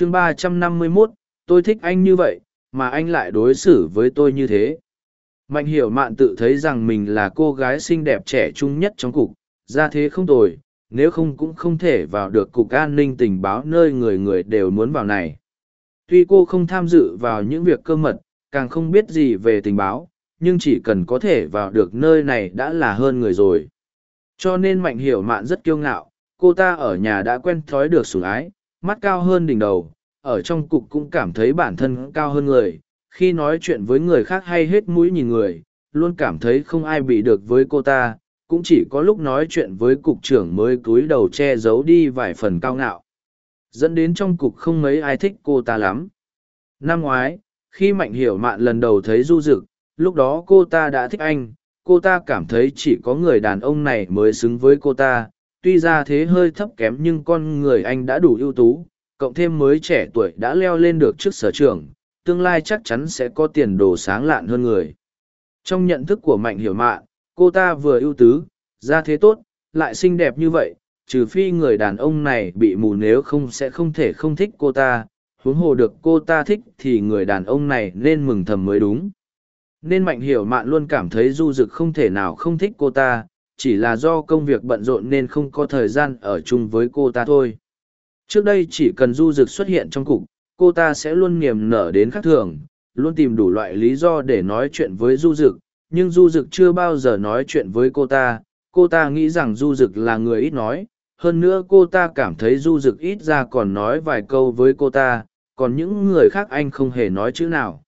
chương ba trăm năm mươi 351, tôi thích anh như vậy, mà anh lại đối xử với tôi như thế. Mạnh hiểu mạn tự thấy rằng mình là cô gái xinh đẹp trẻ trung nhất trong cục, ra thế không tồi, nếu không cũng không thể vào được cục an ninh tình báo nơi người người đều muốn vào này. Tuy cô không tham dự vào những việc cơ mật, càng không biết gì về tình báo, nhưng chỉ cần có thể vào được nơi này đã là hơn người rồi. Cho nên Mạnh Hiểu Mạn rất kiêu ngạo, cô ta ở nhà đã quen thói được sủng ái, mắt cao hơn đỉnh đầu, ở trong cục cũng cảm thấy bản thân cao hơn người, khi nói chuyện với người khác hay hết mũi nhìn người, luôn cảm thấy không ai bị được với cô ta, cũng chỉ có lúc nói chuyện với cục trưởng mới cúi đầu che giấu đi vài phần cao ngạo. Dẫn đến trong cục không mấy ai thích cô ta lắm. Năm ngoái, khi Mạnh Hiểu Mạn lần đầu thấy Du Dực, lúc đó cô ta đã thích anh, cô ta cảm thấy chỉ có người đàn ông này mới xứng với cô ta, tuy ra thế hơi thấp kém nhưng con người anh đã đủ ưu tú, cộng thêm mới trẻ tuổi đã leo lên được trước sở trường, tương lai chắc chắn sẽ có tiền đồ sáng lạn hơn người. Trong nhận thức của Mạnh Hiểu Mạn, cô ta vừa ưu tứ, ra thế tốt, lại xinh đẹp như vậy, trừ phi người đàn ông này bị mù nếu không sẽ không thể không thích cô ta, huống hồ được cô ta thích thì người đàn ông này nên mừng thầm mới đúng. Nên Mạnh Hiểu Mạn luôn cảm thấy Du Dực không thể nào không thích cô ta, chỉ là do công việc bận rộn nên không có thời gian ở chung với cô ta thôi. Trước đây chỉ cần Du Dực xuất hiện trong cục, cô ta sẽ luôn niềm nở đến khác thường, luôn tìm đủ loại lý do để nói chuyện với Du Dực, nhưng Du Dực chưa bao giờ nói chuyện với cô ta. Cô ta nghĩ rằng Du Dực là người ít nói, hơn nữa cô ta cảm thấy Du Dực ít ra còn nói vài câu với cô ta, còn những người khác anh không hề nói chữ nào.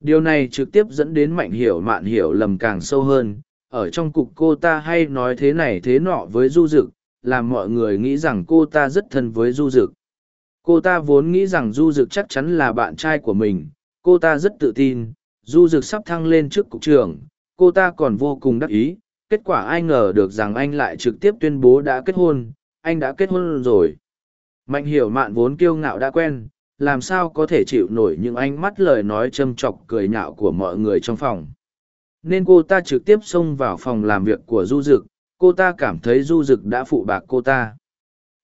Điều này trực tiếp dẫn đến mạnh hiểu mạn hiểu lầm càng sâu hơn, ở trong cục cô ta hay nói thế này thế nọ với Du Dực, làm mọi người nghĩ rằng cô ta rất thân với Du Dực. Cô ta vốn nghĩ rằng Du Dực chắc chắn là bạn trai của mình, cô ta rất tự tin, Du Dực sắp thăng lên trước cục trưởng, cô ta còn vô cùng đắc ý, kết quả ai ngờ được rằng anh lại trực tiếp tuyên bố đã kết hôn, anh đã kết hôn rồi. Mạnh hiểu mạn vốn kiêu ngạo đã quen, làm sao có thể chịu nổi những ánh mắt lời nói châm chọc cười nhạo của mọi người trong phòng. Nên cô ta trực tiếp xông vào phòng làm việc của Du Dực, cô ta cảm thấy Du Dực đã phụ bạc cô ta.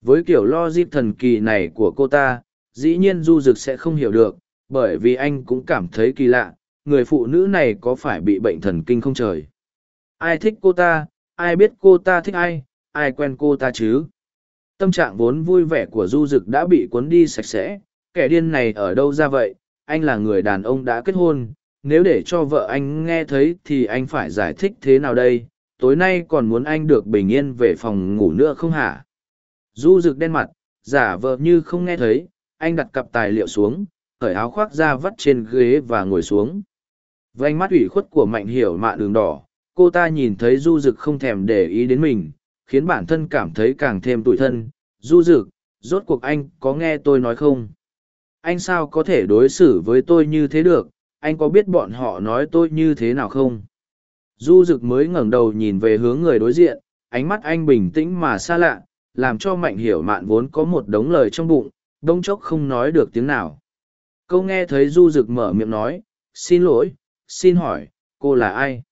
Với kiểu lo logic thần kỳ này của cô ta, dĩ nhiên Du Dực sẽ không hiểu được, bởi vì anh cũng cảm thấy kỳ lạ, người phụ nữ này có phải bị bệnh thần kinh không trời. Ai thích cô ta, ai biết cô ta thích ai, ai quen cô ta chứ? Tâm trạng vốn vui vẻ của Du Dực đã bị cuốn đi sạch sẽ, kẻ điên này ở đâu ra vậy, anh là người đàn ông đã kết hôn, nếu để cho vợ anh nghe thấy thì anh phải giải thích thế nào đây, tối nay còn muốn anh được bình yên về phòng ngủ nữa không hả? Du rực đen mặt, giả vờ như không nghe thấy, anh đặt cặp tài liệu xuống, khởi áo khoác ra vắt trên ghế và ngồi xuống. Vành mắt ủy khuất của mạnh hiểu mạ đường đỏ, cô ta nhìn thấy du rực không thèm để ý đến mình, khiến bản thân cảm thấy càng thêm tủi thân. Du rực, rốt cuộc anh có nghe tôi nói không? Anh sao có thể đối xử với tôi như thế được, anh có biết bọn họ nói tôi như thế nào không? Du rực mới ngẩng đầu nhìn về hướng người đối diện, ánh mắt anh bình tĩnh mà xa lạ, làm cho mạnh hiểu mạn vốn có một đống lời trong bụng, đông chốc không nói được tiếng nào. Câu nghe thấy du rực mở miệng nói, xin lỗi, xin hỏi, cô là ai?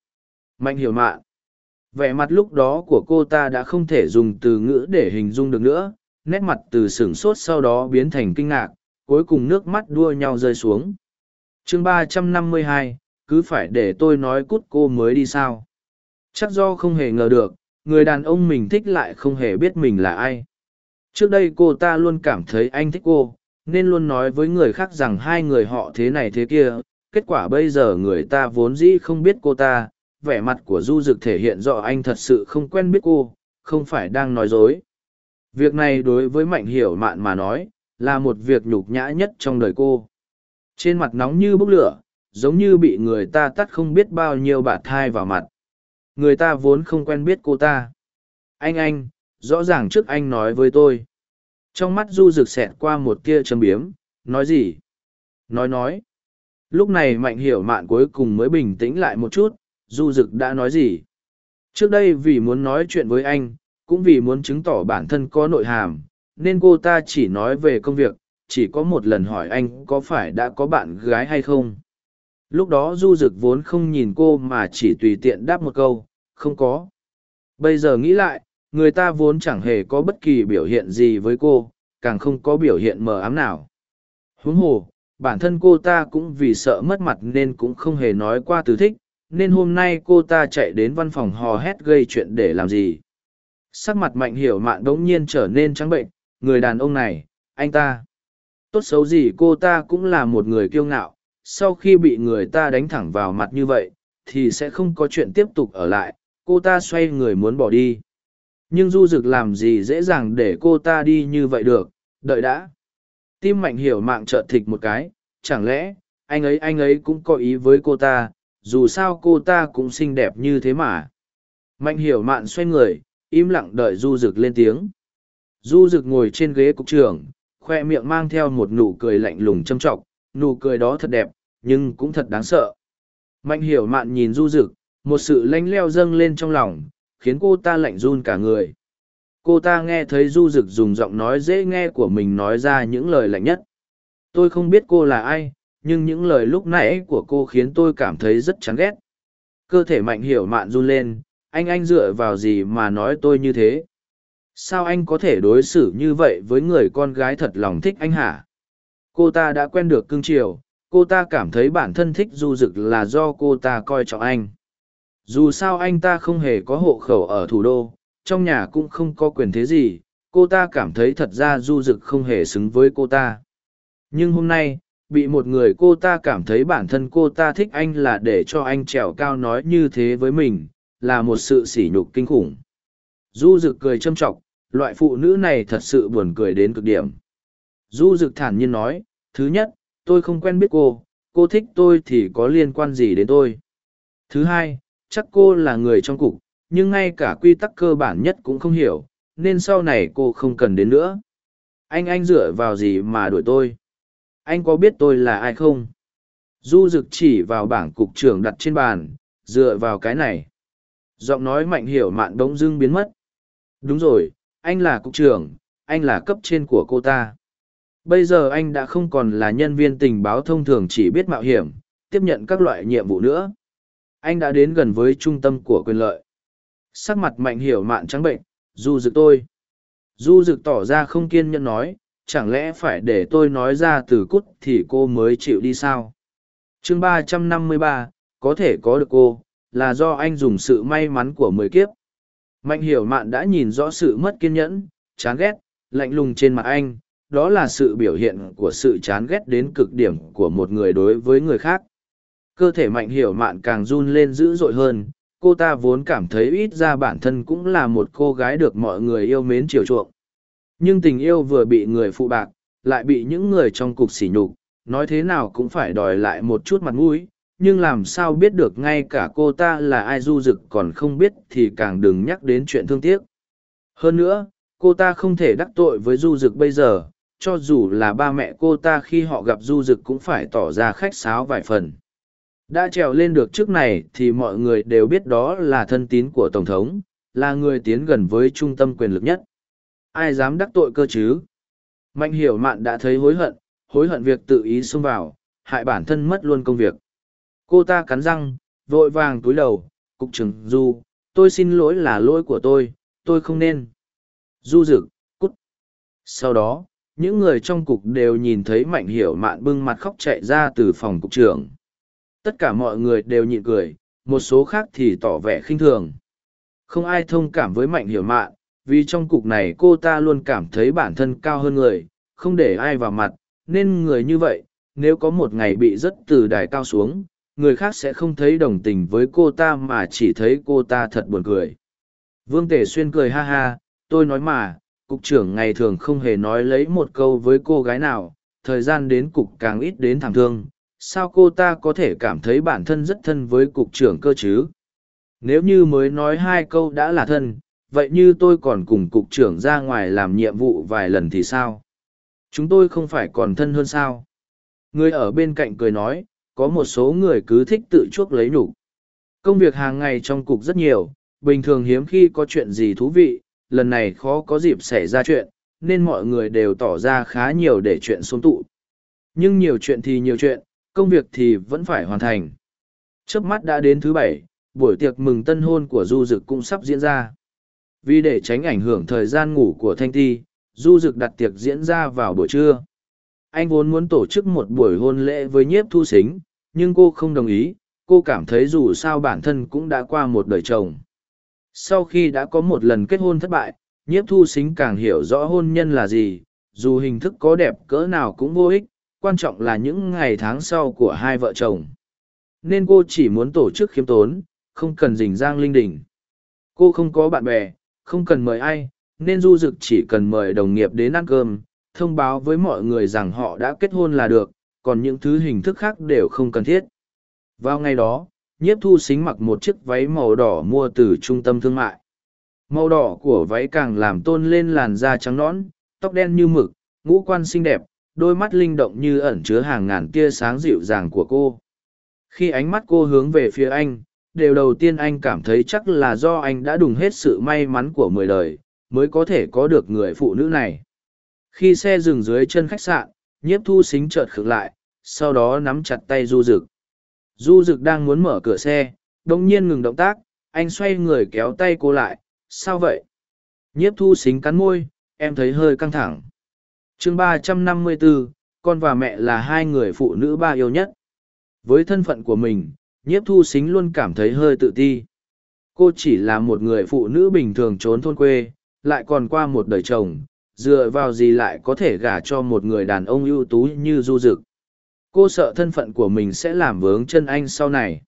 Mạnh hiểu mạn. Vẻ mặt lúc đó của cô ta đã không thể dùng từ ngữ để hình dung được nữa, nét mặt từ sửng sốt sau đó biến thành kinh ngạc, cuối cùng nước mắt đua nhau rơi xuống chương ba trăm năm mươi hai, cứ phải để tôi nói cút cô mới đi sao? Chắc do không hề ngờ được, người đàn ông mình thích lại không hề biết mình là ai. Trước đây cô ta luôn cảm thấy anh thích cô, nên luôn nói với người khác rằng hai người họ thế này thế kia. Kết quả bây giờ người ta vốn dĩ không biết cô ta, vẻ mặt của Du Dực thể hiện rõ anh thật sự không quen biết cô, không phải đang nói dối. Việc này đối với Mạnh Hiểu Mạn mà nói, là một việc nhục nhã nhất trong đời cô. Trên mặt nóng như bốc lửa, giống như bị người ta tắt không biết bao nhiêu bạt thai vào mặt. Người ta vốn không quen biết cô ta. Anh anh, rõ ràng trước anh nói với tôi. Trong mắt Du rực xẹt qua một tia châm biếm, nói gì? Nói nói. Lúc này mạnh hiểu mạn cuối cùng mới bình tĩnh lại một chút, Du rực đã nói gì? Trước đây vì muốn nói chuyện với anh, cũng vì muốn chứng tỏ bản thân có nội hàm, nên cô ta chỉ nói về công việc, chỉ có một lần hỏi anh có phải đã có bạn gái hay không. Lúc đó du rực vốn không nhìn cô mà chỉ tùy tiện đáp một câu, không có. Bây giờ nghĩ lại, người ta vốn chẳng hề có bất kỳ biểu hiện gì với cô, càng không có biểu hiện mờ ám nào. Huống hồ, bản thân cô ta cũng vì sợ mất mặt nên cũng không hề nói qua từ thích, nên hôm nay cô ta chạy đến văn phòng hò hét gây chuyện để làm gì. Sắc mặt mạnh hiểu mạn đ ố n g nhiên trở nên trắng bệnh, người đàn ông này, anh ta tốt xấu gì cô ta cũng là một người kiêu ngạo, sau khi bị người ta đánh thẳng vào mặt như vậy, thì sẽ không có chuyện tiếp tục ở lại, cô ta xoay người muốn bỏ đi. Nhưng du rực làm gì dễ dàng để cô ta đi như vậy được, đợi đã. Tim mạnh hiểu mạng trợt thịt một cái, chẳng lẽ, anh ấy anh ấy cũng có ý với cô ta, dù sao cô ta cũng xinh đẹp như thế mà. Mạnh hiểu mạn xoay người, im lặng đợi du rực lên tiếng. Du rực ngồi trên ghế cục trưởng khoe miệng mang theo một nụ cười lạnh lùng châm trọc, nụ cười đó thật đẹp nhưng cũng thật đáng sợ. Mạnh hiểu mạn nhìn du rực một sự lanh leo dâng lên trong lòng khiến cô ta lạnh run cả người. Cô ta nghe thấy du rực dùng giọng nói dễ nghe của mình nói ra những lời lạnh nhất. Tôi không biết cô là ai nhưng những lời lúc nãy của cô khiến tôi cảm thấy rất chán ghét. Cơ thể mạnh hiểu mạn run lên anh anh dựa vào gì mà nói tôi như thế? Sao anh có thể đối xử như vậy với người con gái thật lòng thích anh hả? Cô ta đã quen được cương triều cô ta cảm thấy bản thân thích du rực là do cô ta coi trọng anh. Dù sao anh ta không hề có hộ khẩu ở thủ đô, trong nhà cũng không có quyền thế gì, cô ta cảm thấy thật ra du rực không hề xứng với cô ta. Nhưng hôm nay, bị một người cô ta cảm thấy bản thân cô ta thích anh là để cho anh trèo cao nói như thế với mình, là một sự sỉ nhục kinh khủng. Du rực cười châm t r ọ c loại phụ nữ này thật sự buồn cười đến cực điểm. Du Dực thản nhiên nói, thứ nhất, tôi không quen biết cô cô thích tôi thì có liên quan gì đến tôi? Thứ hai, chắc cô là người trong cục, nhưng ngay cả quy tắc cơ bản nhất cũng không hiểu, nên sau này cô không cần đến nữa. Anh anh dựa vào gì mà đuổi tôi? Anh có biết tôi là ai không? Du rực chỉ vào bảng cục trưởng đặt trên bàn, dựa vào cái này. Giọng nói mạnh hiểu mạn bỗng dưng biến mất. Đúng rồi anh là cục trưởng, anh là cấp trên của cô ta. Bây giờ anh đã không còn là nhân viên tình báo thông thường chỉ biết mạo hiểm, tiếp nhận các loại nhiệm vụ nữa. Anh đã đến gần với trung tâm của quyền lợi. Sắc mặt mạnh hiểu mạn trắng bệnh, du dực tôi. Du dực tỏ ra không kiên nhẫn nói, chẳng lẽ phải để tôi nói ra từ cút thì cô mới chịu đi sao? Chương ba trăm năm mươi ba, có thể có được cô, là do anh dùng sự may mắn của mười kiếp mạnh hiểu mạn đã nhìn rõ sự mất kiên nhẫn, chán ghét, lạnh lùng trên mặt anh. Đó là sự biểu hiện của sự chán ghét đến cực điểm của một người đối với người khác. Cơ thể mạnh hiểu mạn càng run lên dữ dội hơn. Cô ta vốn cảm thấy ít ra bản thân cũng là một cô gái được mọi người yêu mến chiều chuộng. Nhưng tình yêu vừa bị người phụ bạc, lại bị những người trong cục sỉ nhục, nói thế nào cũng phải đòi lại một chút mặt mũi nhưng làm sao biết được ngay cả cô ta là ai du rực còn không biết thì càng đừng nhắc đến chuyện thương tiếc hơn nữa cô ta không thể đắc tội với du rực bây giờ cho dù là ba mẹ cô ta khi họ gặp du rực cũng phải tỏ ra khách sáo vài phần đã trèo lên được trước này thì mọi người đều biết đó là thân tín của Tổng thống, là người tiến gần với trung tâm quyền lực nhất. Ai dám đắc tội cơ chứ? Mạnh hiểu mạn đã thấy hối hận, hối hận việc tự ý xông vào, hại bản thân mất luôn công việc. Cô ta cắn răng, vội vàng túi đầu, cục trưởng Du, tôi xin lỗi là lỗi của tôi, tôi không nên. Du rực, cút. Sau đó, những người trong cục đều nhìn thấy mạnh hiểu mạn bưng mặt khóc chạy ra từ phòng cục trưởng tất cả mọi người đều nhịn cười một số khác thì tỏ vẻ khinh thường không ai thông cảm với mạnh hiểu mạn vì trong cục này cô ta luôn cảm thấy bản thân cao hơn người không để ai vào mặt nên người như vậy nếu có một ngày bị rớt từ đài cao xuống người khác sẽ không thấy đồng tình với cô ta mà chỉ thấy cô ta thật buồn cười. Vương tể xuyên cười ha ha, tôi nói mà, cục trưởng ngày thường không hề nói lấy một câu với cô gái nào, thời gian đến cục càng ít đến thảm thương, sao cô ta có thể cảm thấy bản thân rất thân với cục trưởng cơ chứ? Nếu như mới nói hai câu đã là thân, vậy như tôi còn cùng cục trưởng ra ngoài làm nhiệm vụ vài lần thì sao? Chúng tôi không phải còn thân hơn sao? Người ở bên cạnh cười nói có một số người cứ thích tự chuốc lấy nhục công việc hàng ngày trong cục rất nhiều bình thường hiếm khi có chuyện gì thú vị lần này khó có dịp xảy ra chuyện nên mọi người đều tỏ ra khá nhiều để chuyện xôn tụ nhưng nhiều chuyện thì nhiều chuyện công việc thì vẫn phải hoàn thành. Trước mắt đã đến thứ bảy, buổi tiệc mừng tân hôn của Du Dực cũng sắp diễn ra. Vì để tránh ảnh hưởng thời gian ngủ của Thanh Ti, Du Dực đặt tiệc diễn ra vào buổi trưa anh vốn muốn tổ chức một buổi hôn lễ với nhiếp thu xính, nhưng cô không đồng ý, cô cảm thấy dù sao bản thân cũng đã qua một đời chồng. Sau khi đã có một lần kết hôn thất bại, nhiếp thu xính càng hiểu rõ hôn nhân là gì, dù hình thức có đẹp cỡ nào cũng vô ích, quan trọng là những ngày tháng sau của hai vợ chồng. Nên cô chỉ muốn tổ chức khiêm tốn, không cần rình rang linh đình. Cô không có bạn bè, không cần mời ai, nên du dực chỉ cần mời đồng nghiệp đến ăn cơm thông báo với mọi người rằng họ đã kết hôn là được, còn những thứ hình thức khác đều không cần thiết. Vào ngày đó, nhiếp thu xính mặc một chiếc váy màu đỏ mua từ trung tâm thương mại. Màu đỏ của váy càng làm tôn lên làn da trắng nõn, tóc đen như mực, ngũ quan xinh đẹp, đôi mắt linh động như ẩn chứa hàng ngàn tia sáng dịu dàng của cô. Khi ánh mắt cô hướng về phía anh đều đầu tiên anh cảm thấy chắc là do anh đã đùng hết sự may mắn của mười đời, mới có thể có được người phụ nữ này khi xe dừng dưới chân khách sạn, nhiếp thu xính chợt khựng lại, sau đó nắm chặt tay du rực du rực đang muốn mở cửa xe đ ỗ n g nhiên ngừng động tác, anh xoay người kéo tay cô lại, sao vậy? Nhiếp thu xính cắn môi, em thấy hơi căng thẳng. Chương ba trăm năm mươi bốn con và mẹ là hai người phụ nữ ba yêu nhất. Với thân phận của mình, nhiếp thu xính luôn cảm thấy hơi tự ti. Cô chỉ là một người phụ nữ bình thường trốn thôn quê, lại còn qua một đời chồng dựa vào gì lại có thể gả cho một người đàn ông ưu tú như du dực? Cô sợ thân phận của mình sẽ làm vướng chân anh sau này.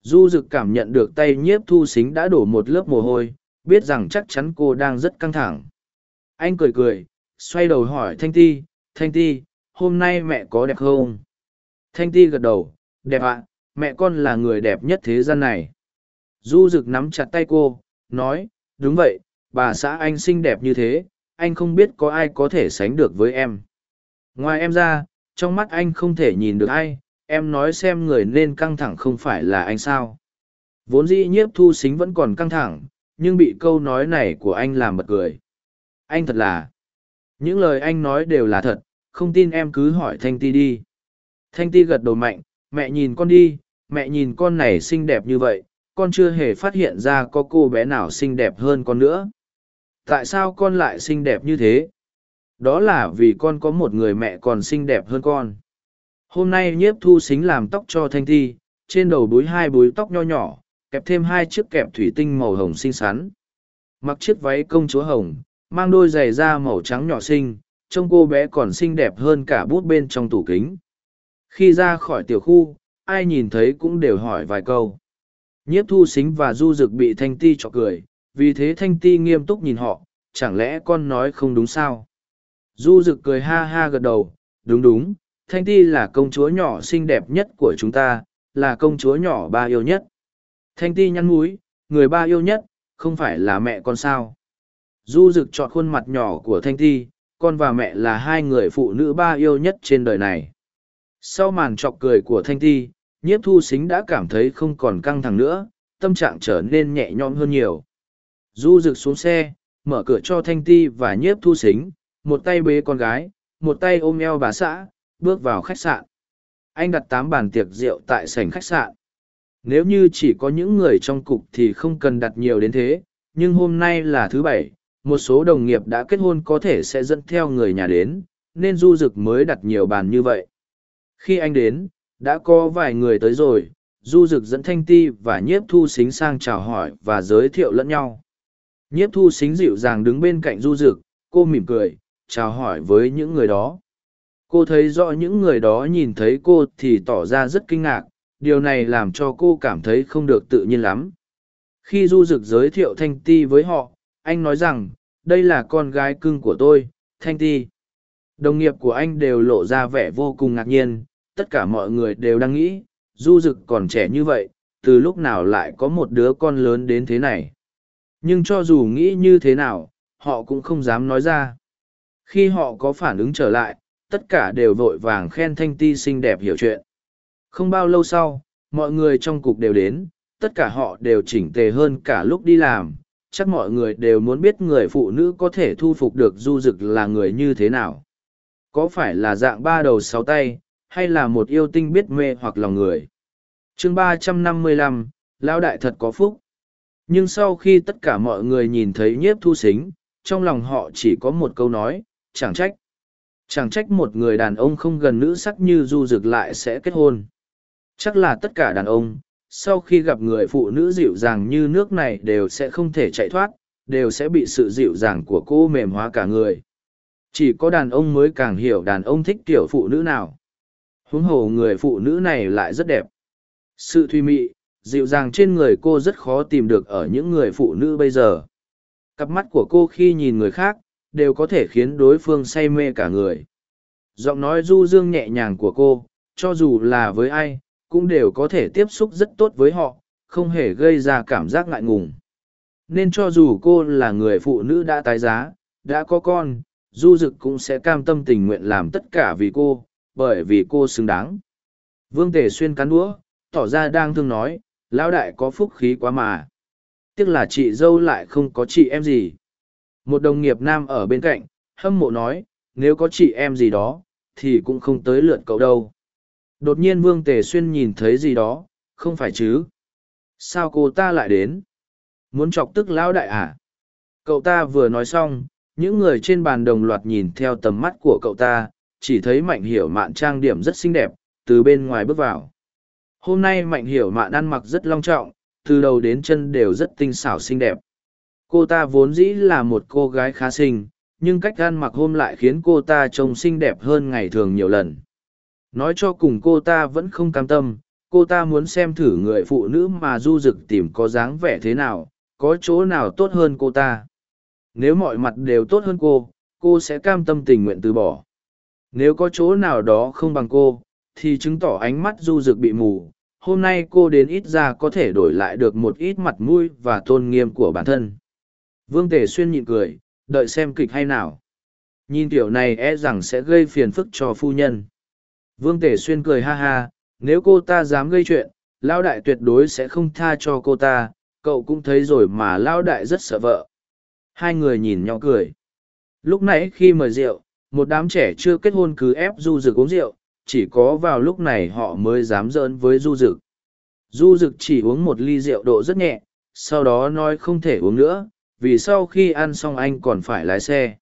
Du dực cảm nhận được tay nhiếp thu xính đã đổ một lớp mồ hôi, biết rằng chắc chắn cô đang rất căng thẳng. Anh cười cười, xoay đầu hỏi thanh ti thanh ti, hôm nay mẹ có đẹp không? Thanh ti gật đầu, đẹp ạ, mẹ con là người đẹp nhất thế gian này. Du rực nắm chặt tay cô, nói, đúng vậy, bà xã anh xinh đẹp như thế anh không biết có ai có thể sánh được với em. Ngoài em ra, trong mắt anh không thể nhìn được ai, em nói xem người nên căng thẳng không phải là anh sao. Vốn dĩ nhiếp thu xính vẫn còn căng thẳng, nhưng bị câu nói này của anh làm bật cười. Anh thật là, những lời anh nói đều là thật, không tin em cứ hỏi thanh ti đi. Thanh ti gật đầu mạnh, mẹ nhìn con đi, mẹ nhìn con này xinh đẹp như vậy, con chưa hề phát hiện ra có cô bé nào xinh đẹp hơn con nữa tại sao con lại xinh đẹp như thế? Đó là vì con có một người mẹ còn xinh đẹp hơn con. Hôm nay nhiếp thu xính làm tóc cho thanh thi, trên đầu búi hai búi tóc nho nhỏ, kẹp thêm hai chiếc kẹp thủy tinh màu hồng xinh xắn. Mặc chiếc váy công chúa hồng, mang đôi giày da màu trắng nhỏ xinh, trông cô bé còn xinh đẹp hơn cả bút bên trong tủ kính. Khi ra khỏi tiểu khu, ai nhìn thấy cũng đều hỏi vài câu. Nhiếp thu xính và du rực bị thanh ti trọ cười vì thế thanh ti nghiêm túc nhìn họ, chẳng lẽ con nói không đúng sao? Du rực cười ha ha gật đầu, đúng đúng, thanh ti là công chúa nhỏ xinh đẹp nhất của chúng ta, là công chúa nhỏ ba yêu nhất. Thanh ti nhăn múi người ba yêu nhất, không phải là mẹ con sao? Du rực chọn khuôn mặt nhỏ của thanh ti, con và mẹ là hai người phụ nữ ba yêu nhất trên đời này. Sau màn trọc cười của thanh ti, nhiếp thu xính đã cảm thấy không còn căng thẳng nữa, tâm trạng trở nên nhẹ nhõm hơn nhiều. Du rực xuống xe, mở cửa cho Thanh Ti và nhiếp thu xính, một tay bế con gái, một tay ôm eo bà xã, bước vào khách sạn. Anh đặt tám bàn tiệc rượu tại sảnh khách sạn. Nếu như chỉ có những người trong cục thì không cần đặt nhiều đến thế, nhưng hôm nay là thứ bảy, một số đồng nghiệp đã kết hôn có thể sẽ dẫn theo người nhà đến, nên du dực mới đặt nhiều bàn như vậy. Khi anh đến, đã có vài người tới rồi, du dực dẫn thanh ti và nhiếp thu xính sang chào hỏi và giới thiệu lẫn nhau nhiếp thu xính dịu dàng đứng bên cạnh du rực cô mỉm cười, chào hỏi với những người đó. Cô thấy rõ những người đó nhìn thấy cô thì tỏ ra rất kinh ngạc, điều này làm cho cô cảm thấy không được tự nhiên lắm. Khi du rực giới thiệu thanh ti với họ, anh nói rằng, đây là con gái cưng của tôi, thanh ti. Đồng nghiệp của anh đều lộ ra vẻ vô cùng ngạc nhiên, tất cả mọi người đều đang nghĩ, du rực còn trẻ như vậy, từ lúc nào lại có một đứa con lớn đến thế này? Nhưng cho dù nghĩ như thế nào, họ cũng không dám nói ra. Khi họ có phản ứng trở lại, tất cả đều vội vàng khen thanh ti xinh đẹp hiểu chuyện. Không bao lâu sau, mọi người trong cục đều đến, tất cả họ đều chỉnh tề hơn cả lúc đi làm. Chắc mọi người đều muốn biết người phụ nữ có thể thu phục được du dực là người như thế nào. Có phải là dạng ba đầu sáu tay, hay là một yêu tinh biết mê hoặc lòng người? Chương ba trăm năm mươi lăm, lão đại thật có phúc nhưng sau khi tất cả mọi người nhìn thấy nhiếp thu xính trong lòng họ chỉ có một câu nói chẳng trách Chẳng trách một người đàn ông không gần nữ sắc như du dực lại sẽ kết hôn. Chắc là tất cả đàn ông, sau khi gặp người phụ nữ dịu dàng như nước này đều sẽ không thể chạy thoát, đều sẽ bị sự dịu dàng của cô mềm hóa cả người. Chỉ có đàn ông mới càng hiểu đàn ông thích kiểu phụ nữ nào. Huống hồ người phụ nữ này lại rất đẹp. Sự thùy mị, dịu dàng trên người cô rất khó tìm được ở những người phụ nữ bây giờ. Cặp mắt của cô khi nhìn người khác, đều có thể khiến đối phương say mê cả người. Giọng nói du dương nhẹ nhàng của cô, cho dù là với ai, cũng đều có thể tiếp xúc rất tốt với họ, không hề gây ra cảm giác ngại ngùng. Nên cho dù cô là người phụ nữ đã tái giá, đã có con, du dực cũng sẽ cam tâm tình nguyện làm tất cả vì cô, bởi vì cô xứng đáng. Vương Tề Xuyên cắn đũa, tỏ ra đang thương nói, lão đại có phúc khí quá mà. Tiếc là chị dâu lại không có chị em gì. Một đồng nghiệp nam ở bên cạnh, hâm mộ nói, nếu có chị em gì đó, thì cũng không tới lượt cậu đâu. Đột nhiên Vương Tề Xuyên nhìn thấy gì đó, không phải chứ? Sao cô ta lại đến? Muốn chọc tức lão đại à? Cậu ta vừa nói xong, những người trên bàn đồng loạt nhìn theo tầm mắt của cậu ta, chỉ thấy Mạnh Hiểu Mạn trang điểm rất xinh đẹp, từ bên ngoài bước vào. Hôm nay Mạnh Hiểu Mạn ăn mặc rất long trọng, từ đầu đến chân đều rất tinh xảo xinh đẹp. Cô ta vốn dĩ là một cô gái khá xinh, nhưng cách ăn mặc hôm lại khiến cô ta trông xinh đẹp hơn ngày thường nhiều lần. Nói cho cùng cô ta vẫn không cam tâm, cô ta muốn xem thử người phụ nữ mà du dực tìm có dáng vẻ thế nào, có chỗ nào tốt hơn cô ta. Nếu mọi mặt đều tốt hơn cô, cô sẽ cam tâm tình nguyện từ bỏ. Nếu có chỗ nào đó không bằng cô, thì chứng tỏ ánh mắt du rực bị mù. Hôm nay cô đến ít ra có thể đổi lại được một ít mặt mũi và tôn nghiêm của bản thân. Vương Tề Xuyên nhịn cười, đợi xem kịch hay nào. Nhìn tiểu này e rằng sẽ gây phiền phức cho phu nhân. Vương Tề Xuyên cười ha ha, nếu cô ta dám gây chuyện, Lao Đại tuyệt đối sẽ không tha cho cô ta, cậu cũng thấy rồi mà Lao Đại rất sợ vợ. Hai người nhìn nhau cười. Lúc nãy khi mời rượu, một đám trẻ chưa kết hôn cứ ép du rực uống rượu, chỉ có vào lúc này họ mới dám giỡn với du dực. Du dực chỉ uống một ly rượu độ rất nhẹ, sau đó nói không thể uống nữa, vì sau khi ăn xong anh còn phải lái xe.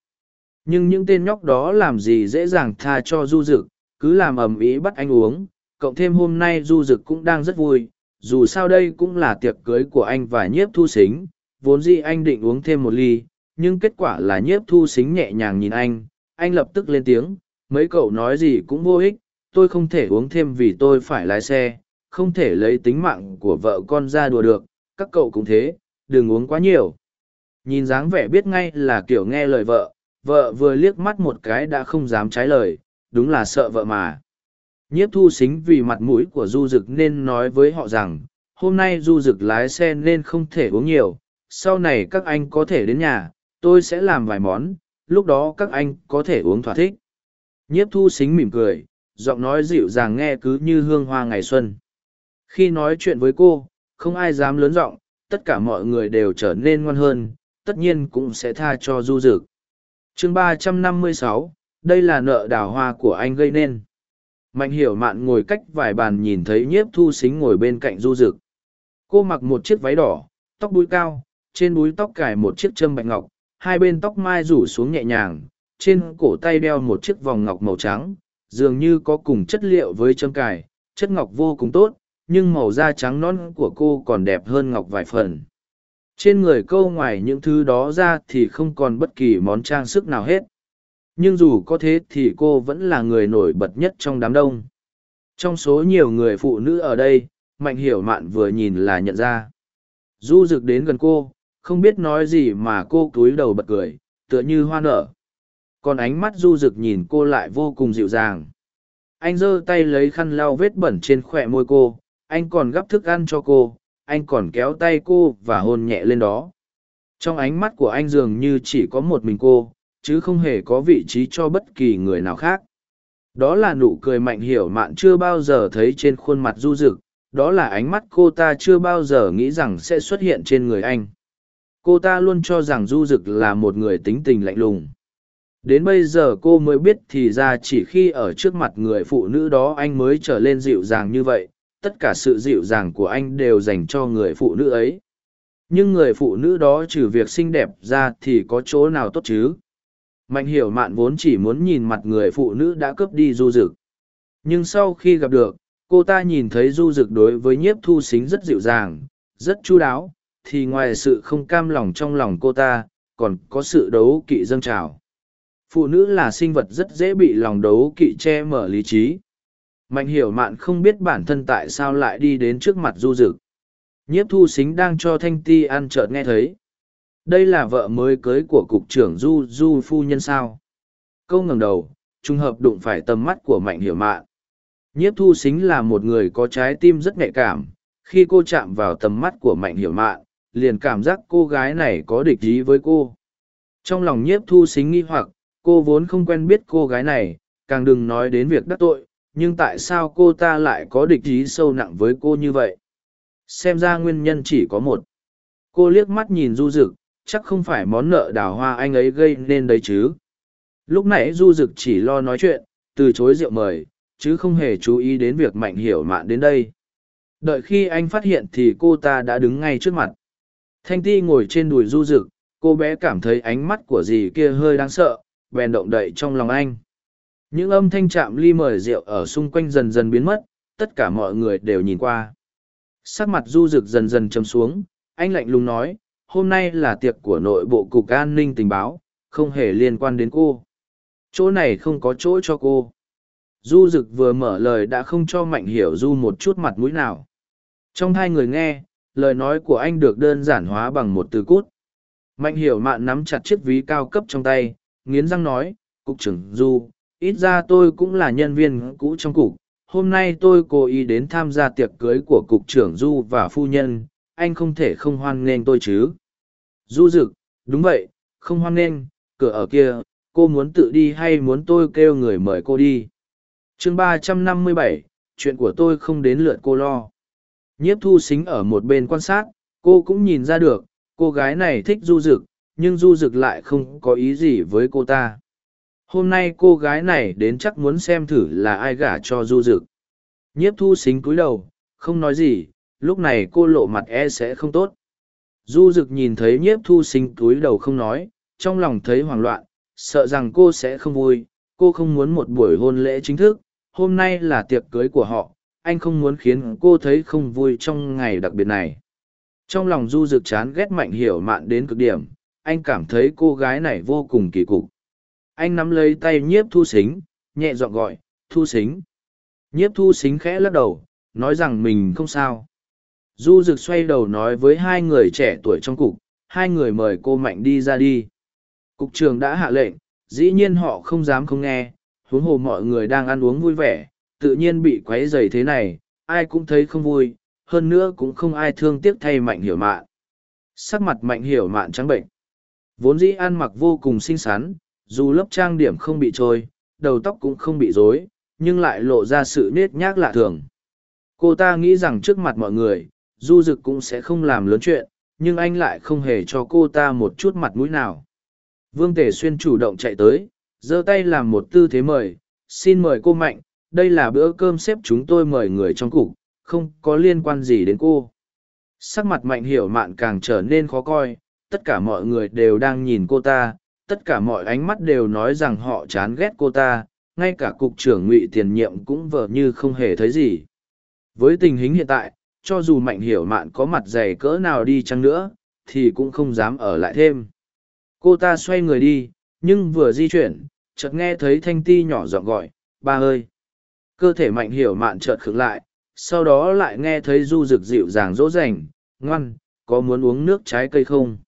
Nhưng những tên nhóc đó làm gì dễ dàng tha cho du dực, cứ làm ầm ĩ bắt anh uống, cộng thêm hôm nay du dực cũng đang rất vui, dù sao đây cũng là tiệc cưới của anh và nhiếp thu xính, vốn dĩ anh định uống thêm một ly, nhưng kết quả là nhiếp thu xính nhẹ nhàng nhìn anh, anh lập tức lên tiếng, mấy cậu nói gì cũng vô ích, tôi không thể uống thêm vì tôi phải lái xe, không thể lấy tính mạng của vợ con ra đùa được, các cậu cũng thế, đừng uống quá nhiều. Nhìn dáng vẻ biết ngay là kiểu nghe lời vợ, vợ vừa liếc mắt một cái đã không dám trái lời, đúng là sợ vợ mà. Nhiếp thu xính vì mặt mũi của du dực nên nói với họ rằng, hôm nay du dực lái xe nên không thể uống nhiều, sau này các anh có thể đến nhà, tôi sẽ làm vài món, lúc đó các anh có thể uống thỏa thích. Nhiếp thu xính mỉm cười, giọng nói dịu dàng nghe cứ như hương hoa ngày xuân. Khi nói chuyện với cô, không ai dám lớn giọng, tất cả mọi người đều trở nên ngoan hơn, tất nhiên cũng sẽ tha cho du dực. chương ba trăm năm mươi sáu đây là nợ đào hoa của anh gây nên mạnh hiểu mạn ngồi cách vài bàn nhìn thấy nhiếp thu xính ngồi bên cạnh du dực. cô mặc một chiếc váy đỏ tóc búi cao trên búi tóc cài một chiếc châm bạch ngọc hai bên tóc mai rủ xuống nhẹ nhàng trên cổ tay đeo một chiếc vòng ngọc màu trắng dường như có cùng chất liệu với châm cài, chất ngọc vô cùng tốt, nhưng màu da trắng non của cô còn đẹp hơn ngọc vài phần. Trên người câu ngoài những thứ đó ra thì không còn bất kỳ món trang sức nào hết. Nhưng dù có thế thì cô vẫn là người nổi bật nhất trong đám đông. Trong số nhiều người phụ nữ ở đây, mạnh hiểu mạn vừa nhìn là nhận ra. Du rực đến gần cô, không biết nói gì mà cô cúi đầu bật cười, tựa như hoa nở còn ánh mắt du rực nhìn cô lại vô cùng dịu dàng. Anh giơ tay lấy khăn lau vết bẩn trên khỏe môi cô, anh còn gắp thức ăn cho cô, anh còn kéo tay cô và hôn nhẹ lên đó. Trong ánh mắt của anh dường như chỉ có một mình cô, chứ không hề có vị trí cho bất kỳ người nào khác. Đó là nụ cười mạnh hiểu mạn chưa bao giờ thấy trên khuôn mặt du rực, đó là ánh mắt cô ta chưa bao giờ nghĩ rằng sẽ xuất hiện trên người anh. Cô ta luôn cho rằng du rực là một người tính tình lạnh lùng đến bây giờ cô mới biết thì ra chỉ khi ở trước mặt người phụ nữ đó anh mới trở lên dịu dàng như vậy tất cả sự dịu dàng của anh đều dành cho người phụ nữ ấy nhưng người phụ nữ đó trừ việc xinh đẹp ra thì có chỗ nào tốt chứ Mạnh hiểu mạn vốn chỉ muốn nhìn mặt người phụ nữ đã cướp đi du dực. Nhưng sau khi gặp được, cô ta nhìn thấy du dực đối với nhiếp thu xính rất dịu dàng, rất chu đáo, thì ngoài sự không cam lòng trong lòng cô ta, còn có sự đấu kỵ dâng trào. Phụ nữ là sinh vật rất dễ bị lòng đấu kỵ che mở lý trí. Mạnh hiểu mạn không biết bản thân tại sao lại đi đến trước mặt du dực. Nhiếp thu xính đang cho thanh ti ăn trợt nghe thấy. Đây là vợ mới cưới của cục trưởng du du phu nhân sao. Câu ngẩng đầu, trùng hợp đụng phải tầm mắt của mạnh hiểu mạn. Nhiếp thu xính là một người có trái tim rất nhạy cảm. Khi cô chạm vào tầm mắt của mạnh hiểu mạn, liền cảm giác cô gái này có địch ý với cô. Trong lòng nhiếp thu xính nghi hoặc, cô vốn không quen biết cô gái này, càng đừng nói đến việc đắc tội, nhưng tại sao cô ta lại có địch ý sâu nặng với cô như vậy? Xem ra nguyên nhân chỉ có một. Cô liếc mắt nhìn du dực, chắc không phải món nợ đào hoa anh ấy gây nên đấy chứ. Lúc nãy du dực chỉ lo nói chuyện, từ chối rượu mời, chứ không hề chú ý đến việc mạnh hiểu mạn đến đây. Đợi khi anh phát hiện thì cô ta đã đứng ngay trước mặt. Thanh ti ngồi trên đùi du rực, cô bé cảm thấy ánh mắt của dì kia hơi đáng sợ, bèn động đậy trong lòng anh. Những âm thanh chạm ly mời rượu ở xung quanh dần dần biến mất, tất cả mọi người đều nhìn qua. Sắc mặt du rực dần dần chấm xuống, anh lạnh lùng nói, hôm nay là tiệc của nội bộ cục an ninh tình báo, không hề liên quan đến cô. Chỗ này không có chỗ cho cô. Du rực vừa mở lời đã không cho Mạnh Hiểu Du một chút mặt mũi nào. Trong hai người nghe, lời nói của anh được đơn giản hóa bằng một từ cút. Mạnh Hiểu mạn nắm chặt chiếc ví cao cấp trong tay, nghiến răng nói, Cục trưởng Du, ít ra tôi cũng là nhân viên cũ trong cục. Hôm nay tôi cố ý đến tham gia tiệc cưới của Cục trưởng Du và phu nhân, anh không thể không hoan nghênh tôi chứ. Du dực, đúng vậy, không hoan nghênh, cửa ở kia, cô muốn tự đi hay muốn tôi kêu người mời cô đi chương ba trăm năm mươi bảy chuyện của tôi không đến lượt cô lo nhiếp thu xính ở một bên quan sát cô cũng nhìn ra được cô gái này thích du Dực nhưng du rực lại không có ý gì với cô ta. Hôm nay cô gái này đến chắc muốn xem thử là ai gả cho du rực nhiếp thu xính cúi đầu, không nói gì, lúc này cô lộ mặt e sẽ không tốt. Du rực nhìn thấy nhiếp thu xính cúi đầu không nói, trong lòng thấy hoảng loạn, sợ rằng cô sẽ không vui, cô không muốn một buổi hôn lễ chính thức, hôm nay là tiệc cưới của họ, anh không muốn khiến cô thấy không vui trong ngày đặc biệt này. Trong lòng du rực chán ghét mạnh hiểu mạn đến cực điểm anh cảm thấy cô gái này vô cùng kỳ cục anh nắm lấy tay nhiếp thu xính nhẹ dọn gọi thu xính nhiếp thu xính khẽ lắc đầu nói rằng mình không sao du rực xoay đầu nói với hai người trẻ tuổi trong cục hai người mời cô mạnh đi ra đi cục trường đã hạ lệnh dĩ nhiên họ không dám không nghe huống hồ mọi người đang ăn uống vui vẻ, tự nhiên bị quấy dày thế này, ai cũng thấy không vui, hơn nữa cũng không ai thương tiếc thay mạnh hiểu mạn. Sắc mặt mạnh hiểu mạn trắng bệnh. Vốn dĩ ăn mặc vô cùng xinh xắn, dù lớp trang điểm không bị trôi, đầu tóc cũng không bị rối, nhưng lại lộ ra sự nết nhác lạ thường. Cô ta nghĩ rằng trước mặt mọi người, du dực cũng sẽ không làm lớn chuyện, nhưng anh lại không hề cho cô ta một chút mặt mũi nào. Vương Tề Xuyên chủ động chạy tới, giơ tay làm một tư thế mời xin mời cô mạnh đây là bữa cơm xếp chúng tôi mời người trong cục không có liên quan gì đến cô sắc mặt mạnh hiểu mạn càng trở nên khó coi tất cả mọi người đều đang nhìn cô ta, tất cả mọi ánh mắt đều nói rằng họ chán ghét cô ta, ngay cả cục trưởng ngụy tiền nhiệm cũng vờ như không hề thấy gì. Với tình hình hiện tại, cho dù mạnh hiểu mạn có mặt dày cỡ nào đi chăng nữa, thì cũng không dám ở lại thêm. Cô ta xoay người đi, nhưng vừa di chuyển, chợt nghe thấy thanh ti nhỏ giọng gọi, ba ơi! Cơ thể mạnh hiểu mạn chợt khựng lại, sau đó lại nghe thấy du rực dịu dàng dỗ dành, ngoan, có muốn uống nước trái cây không?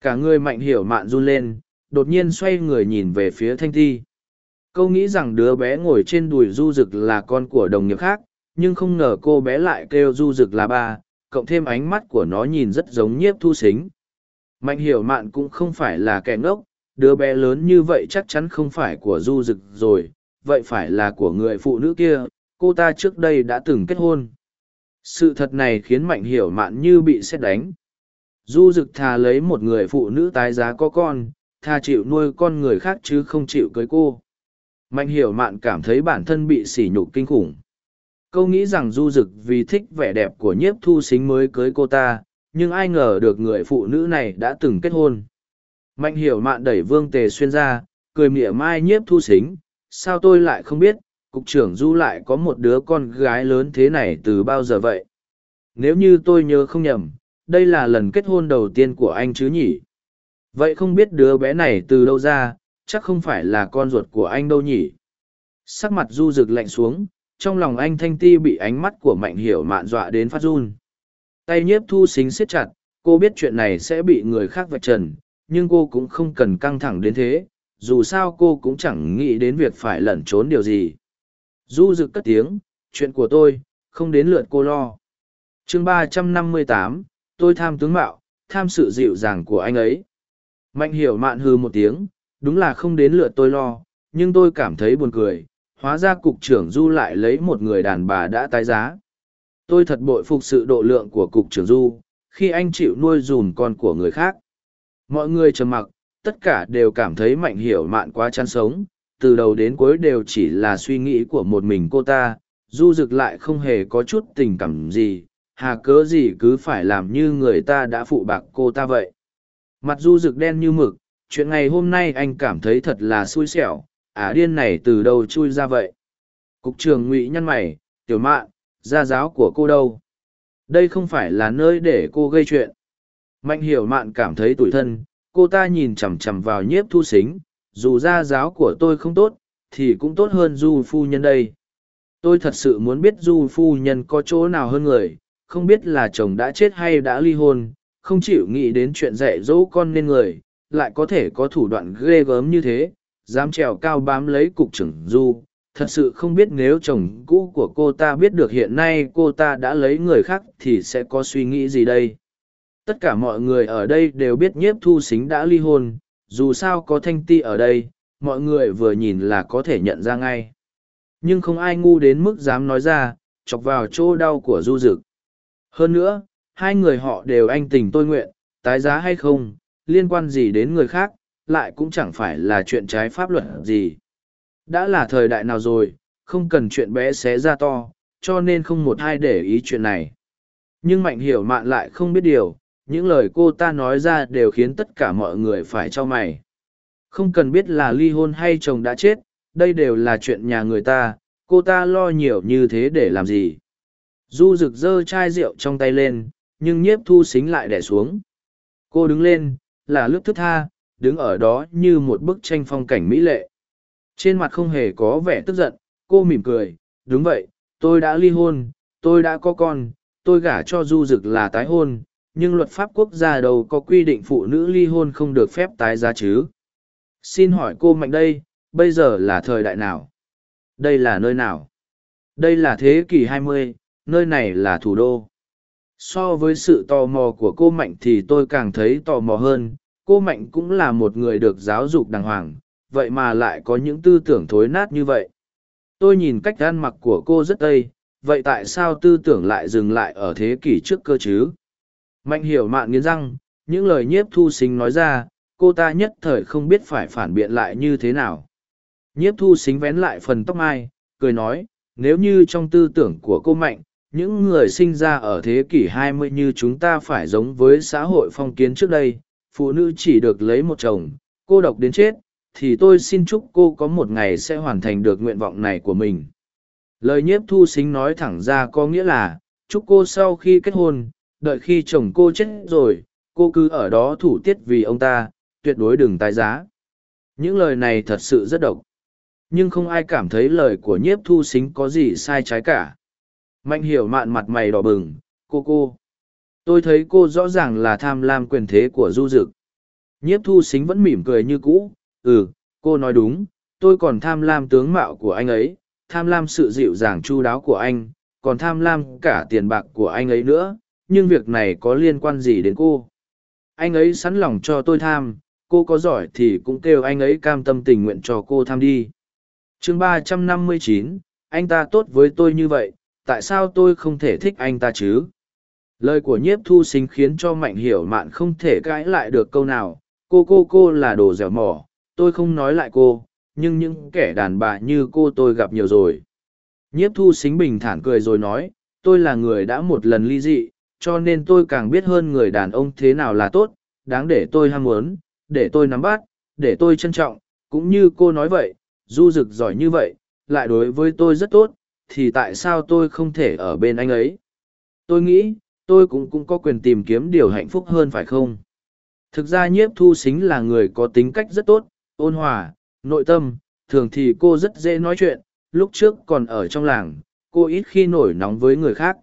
Cả người mạnh hiểu mạn run lên, đột nhiên xoay người nhìn về phía thanh thi. câu nghĩ rằng đứa bé ngồi trên đùi du rực là con của đồng nghiệp khác, nhưng không ngờ cô bé lại kêu du rực là ba, cộng thêm ánh mắt của nó nhìn rất giống nhiếp thu xính. Mạnh hiểu mạn cũng không phải là kẻ ngốc, đứa bé lớn như vậy chắc chắn không phải của du rực rồi, vậy phải là của người phụ nữ kia, cô ta trước đây đã từng kết hôn. Sự thật này khiến mạnh hiểu mạn như bị xét đánh du Dực thà lấy một người phụ nữ tái giá có con thà chịu nuôi con người khác chứ không chịu cưới cô. Mạnh hiểu mạn cảm thấy bản thân bị sỉ nhục kinh khủng. Câu nghĩ rằng du Dực vì thích vẻ đẹp của nhiếp thu xính mới cưới cô ta nhưng ai ngờ được người phụ nữ này đã từng kết hôn. Mạnh hiểu mạn đẩy vương tề xuyên ra, cười mỉa mai nhiếp thu xính, sao tôi lại không biết, cục trưởng du lại có một đứa con gái lớn thế này từ bao giờ vậy? Nếu như tôi nhớ không nhầm, đây là lần kết hôn đầu tiên của anh chứ nhỉ? Vậy không biết đứa bé này từ đâu ra, chắc không phải là con ruột của anh đâu nhỉ? Sắc mặt du rực lạnh xuống, trong lòng anh thanh ti bị ánh mắt của mạnh hiểu mạn dọa đến phát run. Tay nhiếp thu xính siết chặt, cô biết chuyện này sẽ bị người khác vạch trần, nhưng cô cũng không cần căng thẳng đến thế, dù sao cô cũng chẳng nghĩ đến việc phải lẩn trốn điều gì. Du rực cất tiếng, chuyện của tôi, không đến lượt cô lo. chương ba trăm năm mươi tám, tôi tham tướng mạo, tham sự dịu dàng của anh ấy. Mạnh hiểu mạn hư một tiếng, đúng là không đến lượt tôi lo, nhưng tôi cảm thấy buồn cười, hóa ra cục trưởng Du lại lấy một người đàn bà đã tái giá. Tôi thật bội phục sự độ lượng của cục trưởng Du, khi anh chịu nuôi dùm con của người khác. Mọi người trầm mặc, tất cả đều cảm thấy mạnh hiểu mạn quá chán sống, từ đầu đến cuối đều chỉ là suy nghĩ của một mình cô ta, Du Dực lại không hề có chút tình cảm gì, hà cớ gì cứ phải làm như người ta đã phụ bạc cô ta vậy. Mặt Du Dực đen như mực, chuyện ngày hôm nay anh cảm thấy thật là xui xẻo, ả điên này từ đâu chui ra vậy? Cục trường ngụy nhăn mày tiểu mạn gia giáo của cô đâu? Đây không phải là nơi để cô gây chuyện. Mạnh hiểu mạn cảm thấy tủi thân cô ta nhìn chằm chằm vào nhiếp thu xính dù gia giáo của tôi không tốt thì cũng tốt hơn du phu nhân đây. Tôi thật sự muốn biết du phu nhân có chỗ nào hơn người không biết là chồng đã chết hay đã ly hôn, không chịu nghĩ đến chuyện dạy dỗ con nên người, lại có thể có thủ đoạn ghê gớm như thế, dám trèo cao bám lấy cục trưởng du. Thật sự không biết nếu chồng cũ của cô ta biết được hiện nay cô ta đã lấy người khác thì sẽ có suy nghĩ gì đây? Tất cả mọi người ở đây đều biết nhiếp thu xính đã ly hôn, dù sao có thanh ti ở đây, mọi người vừa nhìn là có thể nhận ra ngay. Nhưng không ai ngu đến mức dám nói ra, chọc vào chỗ đau của du dực hơn nữa hai người họ đều anh tình tôi nguyện tái giá hay không liên quan gì đến người khác lại cũng chẳng phải là chuyện trái pháp luật gì. Đã là thời đại nào rồi, không cần chuyện bé xé ra to, cho nên không một ai để ý chuyện này. Nhưng Mạnh Hiểu Mạn lại không biết điều, những lời cô ta nói ra đều khiến tất cả mọi người phải cho mày. Không cần biết là ly hôn hay chồng đã chết, đây đều là chuyện nhà người ta, cô ta lo nhiều như thế để làm gì. Du rực dơ chai rượu trong tay lên, nhưng nhiếp thu xính lại đẻ xuống. Cô đứng lên, là lướt thức tha, đứng ở đó như một bức tranh phong cảnh mỹ lệ. Trên mặt không hề có vẻ tức giận, cô mỉm cười, đúng vậy, tôi đã ly hôn, tôi đã có con, tôi gả cho du dực là tái hôn, nhưng luật pháp quốc gia đâu có quy định phụ nữ ly hôn không được phép tái giá chứ. Xin hỏi cô Mạnh đây, bây giờ là thời đại nào? Đây là nơi nào? Đây là thế kỷ 20, nơi này là thủ đô. So với sự tò mò của cô Mạnh thì tôi càng thấy tò mò hơn, cô mạnh cũng là một người được giáo dục đàng hoàng vậy mà lại có những tư tưởng thối nát như vậy. Tôi nhìn cách ăn mặc của cô rất tây vậy tại sao tư tưởng lại dừng lại ở thế kỷ trước cơ chứ? Mạnh hiểu mạn nghiến răng những lời nhiếp thu xính nói ra cô ta nhất thời không biết phải phản biện lại như thế nào. Nhiếp thu xính vén lại phần tóc mai cười nói nếu như trong tư tưởng của cô mạnh những người sinh ra ở thế kỷ 20 như chúng ta phải giống với xã hội phong kiến trước đây, phụ nữ chỉ được lấy một chồng, cô độc đến chết, thì tôi xin chúc cô có một ngày sẽ hoàn thành được nguyện vọng này của mình. Lời nhiếp thu xính nói thẳng ra có nghĩa là, chúc cô sau khi kết hôn, đợi khi chồng cô chết rồi, cô cứ ở đó thủ tiết vì ông ta, tuyệt đối đừng tái giá. Những lời này thật sự rất độc. Nhưng không ai cảm thấy lời của nhiếp thu xính có gì sai trái cả mạnh hiểu mạn mặt mày đỏ bừng, cô cô, tôi thấy cô rõ ràng là tham lam quyền thế của du dực. Nhiếp thu xính vẫn mỉm cười như cũ ừ cô nói đúng, tôi còn tham lam tướng mạo của anh ấy, tham lam sự dịu dàng chu đáo của anh, còn tham lam cả tiền bạc của anh ấy nữa, nhưng việc này có liên quan gì đến cô? Anh ấy sẵn lòng cho tôi tham, cô có giỏi thì cũng kêu anh ấy cam tâm tình nguyện cho cô tham đi. Chương ba trăm năm mươi chín, anh ta tốt với tôi như vậy tại sao tôi không thể thích anh ta chứ? Lời của nhiếp thu sinh khiến cho mạnh hiểu mạn không thể cãi lại được câu nào. Cô cô cô là đồ dẻo mỏ. Tôi không nói lại cô nhưng những kẻ đàn bà như cô tôi gặp nhiều rồi. Nhiếp thu xính bình thản cười rồi nói tôi là người đã một lần ly dị cho nên tôi càng biết hơn người đàn ông thế nào là tốt. Đáng để tôi ham muốn để tôi nắm bắt để tôi trân trọng. Cũng như cô nói vậy, du dực giỏi như vậy, lại đối với tôi rất tốt, thì tại sao tôi không thể ở bên anh ấy? Tôi nghĩ, tôi cũng cũng có quyền tìm kiếm điều hạnh phúc hơn phải không? Thực ra nhiếp thu xính là người có tính cách rất tốt, ôn hòa, nội tâm, thường thì cô rất dễ nói chuyện, lúc trước còn ở trong làng, cô ít khi nổi nóng với người khác.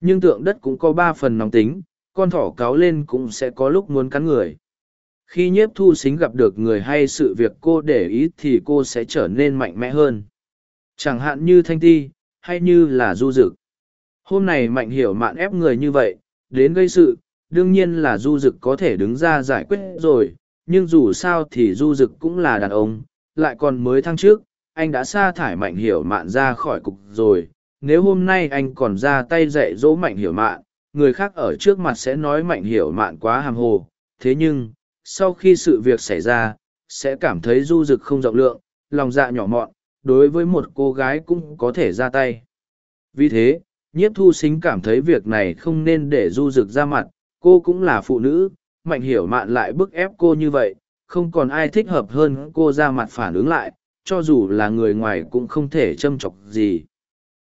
Nhưng tượng đất cũng có ba phần nóng tính, con thỏ cáo lên cũng sẽ có lúc muốn cắn người. Khi nhiếp thu xính gặp được người hay sự việc cô để ý thì cô sẽ trở nên mạnh mẽ hơn. Chẳng hạn như Thanh Ti, hay như là Du Dực. Hôm này Mạnh Hiểu mạn ép người như vậy, đến gây sự, đương nhiên là Du Dực có thể đứng ra giải quyết rồi, nhưng dù sao thì Du Dực cũng là đàn ông, lại còn mới thăng trước, anh đã sa thải Mạnh Hiểu mạn ra khỏi cục rồi. Nếu hôm nay anh còn ra tay dạy dỗ Mạnh Hiểu mạn, người khác ở trước mặt sẽ nói Mạnh Hiểu mạn quá hàm hồ. Thế nhưng, sau khi sự việc xảy ra, sẽ cảm thấy Du Dực không rộng lượng, lòng dạ nhỏ mọn, đối với một cô gái cũng có thể ra tay. Vì thế, nhiếp thu xính cảm thấy việc này không nên để du rực ra mặt, cô cũng là phụ nữ, mạnh hiểu mạn lại bức ép cô như vậy, không còn ai thích hợp hơn cô ra mặt phản ứng lại, cho dù là người ngoài cũng không thể châm chọc gì.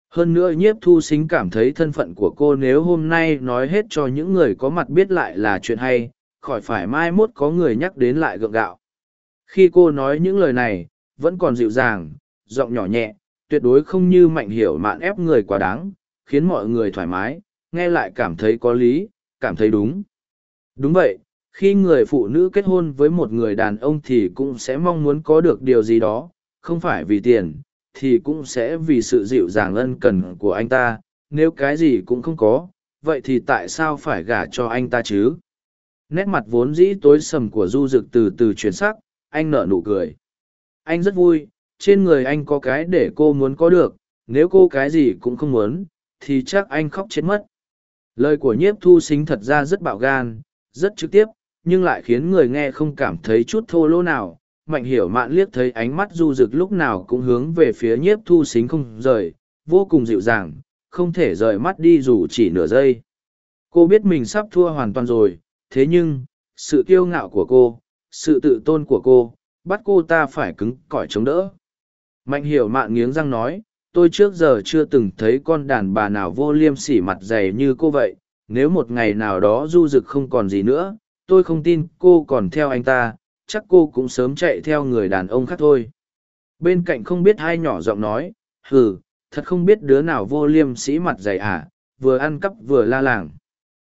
Hơn nữa nhiếp thu xính cảm thấy thân phận của cô nếu hôm nay nói hết cho những người có mặt biết lại là chuyện hay, khỏi phải mai mốt có người nhắc đến lại gượng gạo. Khi cô nói những lời này, vẫn còn dịu dàng, giọng nhỏ nhẹ, tuyệt đối không như mạnh hiểu mạn ép người quá đáng, khiến mọi người thoải mái, nghe lại cảm thấy có lý, cảm thấy đúng. Đúng vậy, khi người phụ nữ kết hôn với một người đàn ông thì cũng sẽ mong muốn có được điều gì đó, không phải vì tiền, thì cũng sẽ vì sự dịu dàng ân cần của anh ta, nếu cái gì cũng không có, vậy thì tại sao phải gả cho anh ta chứ? Nét mặt vốn dĩ tối sầm của Du Dực từ từ chuyển sắc, anh nở nụ cười. Anh rất vui, trên người anh có cái để cô muốn có được, nếu cô cái gì cũng không muốn, thì chắc anh khóc chết mất. Lời của nhiếp thu xính thật ra rất bạo gan, rất trực tiếp, nhưng lại khiến người nghe không cảm thấy chút thô lỗ nào. Mạnh hiểu mạn liếc thấy ánh mắt du rực lúc nào cũng hướng về phía nhiếp thu xính không rời, vô cùng dịu dàng, không thể rời mắt đi dù chỉ nửa giây. Cô biết mình sắp thua hoàn toàn rồi, thế nhưng, sự kiêu ngạo của cô, sự tự tôn của cô, bắt cô ta phải cứng cỏi chống đỡ. Mạnh hiểu mạn nghiếng răng nói, tôi trước giờ chưa từng thấy con đàn bà nào vô liêm sỉ mặt dày như cô vậy. Nếu một ngày nào đó du dực không còn gì nữa, tôi không tin cô còn theo anh ta, chắc cô cũng sớm chạy theo người đàn ông khác thôi. Bên cạnh không biết hai nhỏ giọng nói, hừ, thật không biết đứa nào vô liêm sĩ mặt dày à, vừa ăn cắp vừa la làng.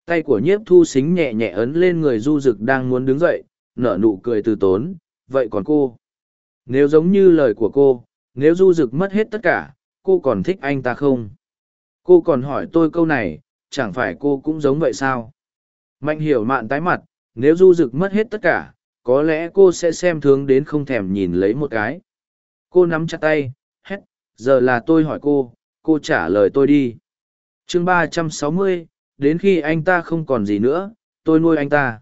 Tay của nhiếp thu xính nhẹ nhẹ ấn lên người du dực đang muốn đứng dậy, nở nụ cười từ tốn, vậy còn cô? Nếu giống như lời của cô, nếu du rực mất hết tất cả, cô còn thích anh ta không? Cô còn hỏi tôi câu này, chẳng phải cô cũng giống vậy sao? Mạnh hiểu mạn tái mặt, nếu du rực mất hết tất cả, có lẽ cô sẽ xem thương đến không thèm nhìn lấy một cái. Cô nắm chặt tay, hét, giờ là tôi hỏi cô cô trả lời tôi đi. Chương ba trăm sáu mươi, đến khi anh ta không còn gì nữa, tôi nuôi anh ta.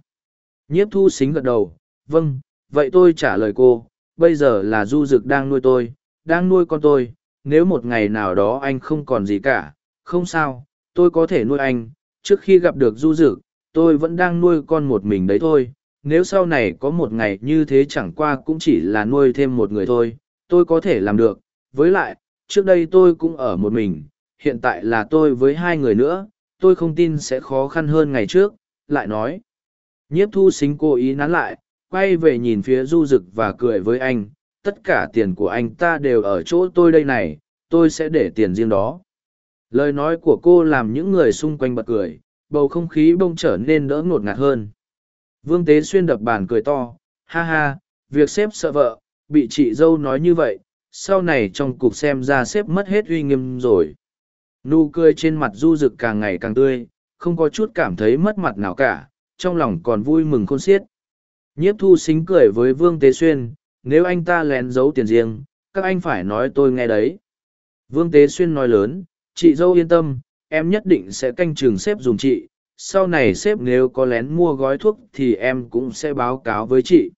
Nhiếp thu xính gật đầu vâng vậy tôi trả lời cô, bây giờ là du rực đang nuôi tôi đang nuôi con tôi, nếu một ngày nào đó anh không còn gì cả, không sao, tôi có thể nuôi anh, trước khi gặp được du dực, tôi vẫn đang nuôi con một mình đấy thôi, nếu sau này có một ngày như thế chẳng qua cũng chỉ là nuôi thêm một người thôi, tôi có thể làm được, với lại, trước đây tôi cũng ở một mình, hiện tại là tôi với hai người nữa, tôi không tin sẽ khó khăn hơn ngày trước, lại nói. Nhiếp thu xính cố ý nán lại, quay về nhìn phía du dực và cười với anh, tất cả tiền của anh ta đều ở chỗ tôi đây này, tôi sẽ để tiền riêng đó. Lời nói của cô làm những người xung quanh bật cười, bầu không khí bông trở nên đỡ ngột ngạt hơn. Vương tế xuyên đập bàn cười to, ha ha, việc xếp sợ vợ, bị chị dâu nói như vậy, sau này trong cục xem ra xếp mất hết uy nghiêm rồi. Nụ cười trên mặt du rực càng ngày càng tươi, không có chút cảm thấy mất mặt nào cả, trong lòng còn vui mừng khôn xiết. Nhiếp thu xính cười với vương tế xuyên nếu anh ta lén giấu tiền riêng, các anh phải nói tôi nghe đấy. Vương Tế Xuyên nói lớn, chị dâu yên tâm, em nhất định sẽ canh trường xếp dùng chị, sau này xếp nếu có lén mua gói thuốc thì em cũng sẽ báo cáo với chị.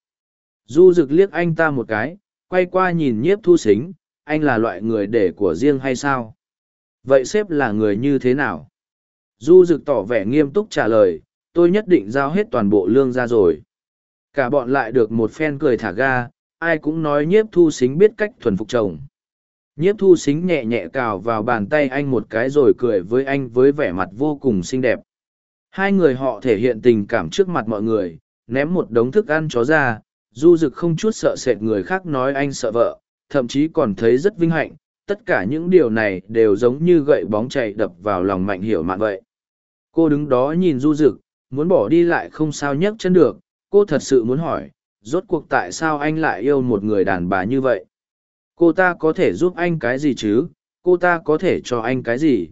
Du rực liếc anh ta một cái, quay qua nhìn nhiếp thu xính, anh là loại người để của riêng hay sao? Vậy xếp là người như thế nào? Du rực tỏ vẻ nghiêm túc trả lời, tôi nhất định giao hết toàn bộ lương ra rồi. Cả bọn lại được một phen cười thả ga, ai cũng nói nhiếp thu xính biết cách thuần phục chồng. Nhiếp thu xính nhẹ nhẹ cào vào bàn tay anh một cái rồi cười với anh với vẻ mặt vô cùng xinh đẹp. Hai người họ thể hiện tình cảm trước mặt mọi người, ném một đống thức ăn chó ra, du rực không chút sợ sệt người khác nói anh sợ vợ, thậm chí còn thấy rất vinh hạnh, tất cả những điều này đều giống như gậy bóng chạy đập vào lòng mạnh hiểu mạn vậy. Cô đứng đó nhìn du rực, muốn bỏ đi lại không sao nhấc chân được, cô thật sự muốn hỏi rốt cuộc tại sao anh lại yêu một người đàn bà như vậy? Cô ta có thể giúp anh cái gì chứ? Cô ta có thể cho anh cái gì?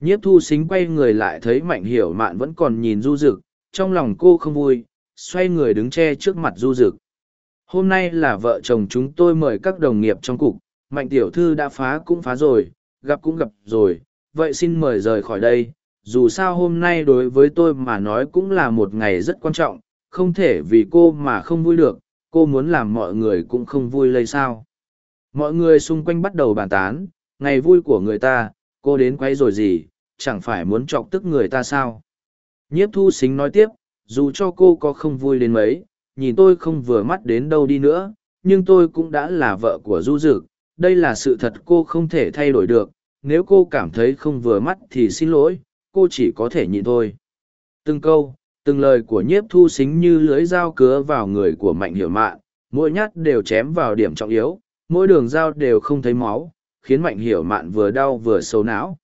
Nhiếp thu xính quay người lại thấy mạnh hiểu mạn vẫn còn nhìn du rực trong lòng cô không vui, xoay người đứng che trước mặt du rực hôm nay là vợ chồng chúng tôi mời các đồng nghiệp trong cục, mạnh tiểu thư đã phá cũng phá rồi, gặp cũng gặp rồi, vậy xin mời rời khỏi đây. Dù sao hôm nay đối với tôi mà nói cũng là một ngày rất quan trọng không thể vì cô mà không vui được, cô muốn làm mọi người cũng không vui lây sao. Mọi người xung quanh bắt đầu bàn tán, ngày vui của người ta, cô đến quay rồi gì, chẳng phải muốn chọc tức người ta sao? Nhiếp thu xính nói tiếp, dù cho cô có không vui đến mấy, nhìn tôi không vừa mắt đến đâu đi nữa, nhưng tôi cũng đã là vợ của du dực, đây là sự thật cô không thể thay đổi được, nếu cô cảm thấy không vừa mắt thì xin lỗi, cô chỉ có thể nhịn thôi. Từng câu từng lời của nhiếp thu xính như lưới dao cứa vào người của mạnh hiểu mạn, mỗi nhát đều chém vào điểm trọng yếu, mỗi đường dao đều không thấy máu, khiến mạnh hiểu mạn vừa đau vừa xấu não.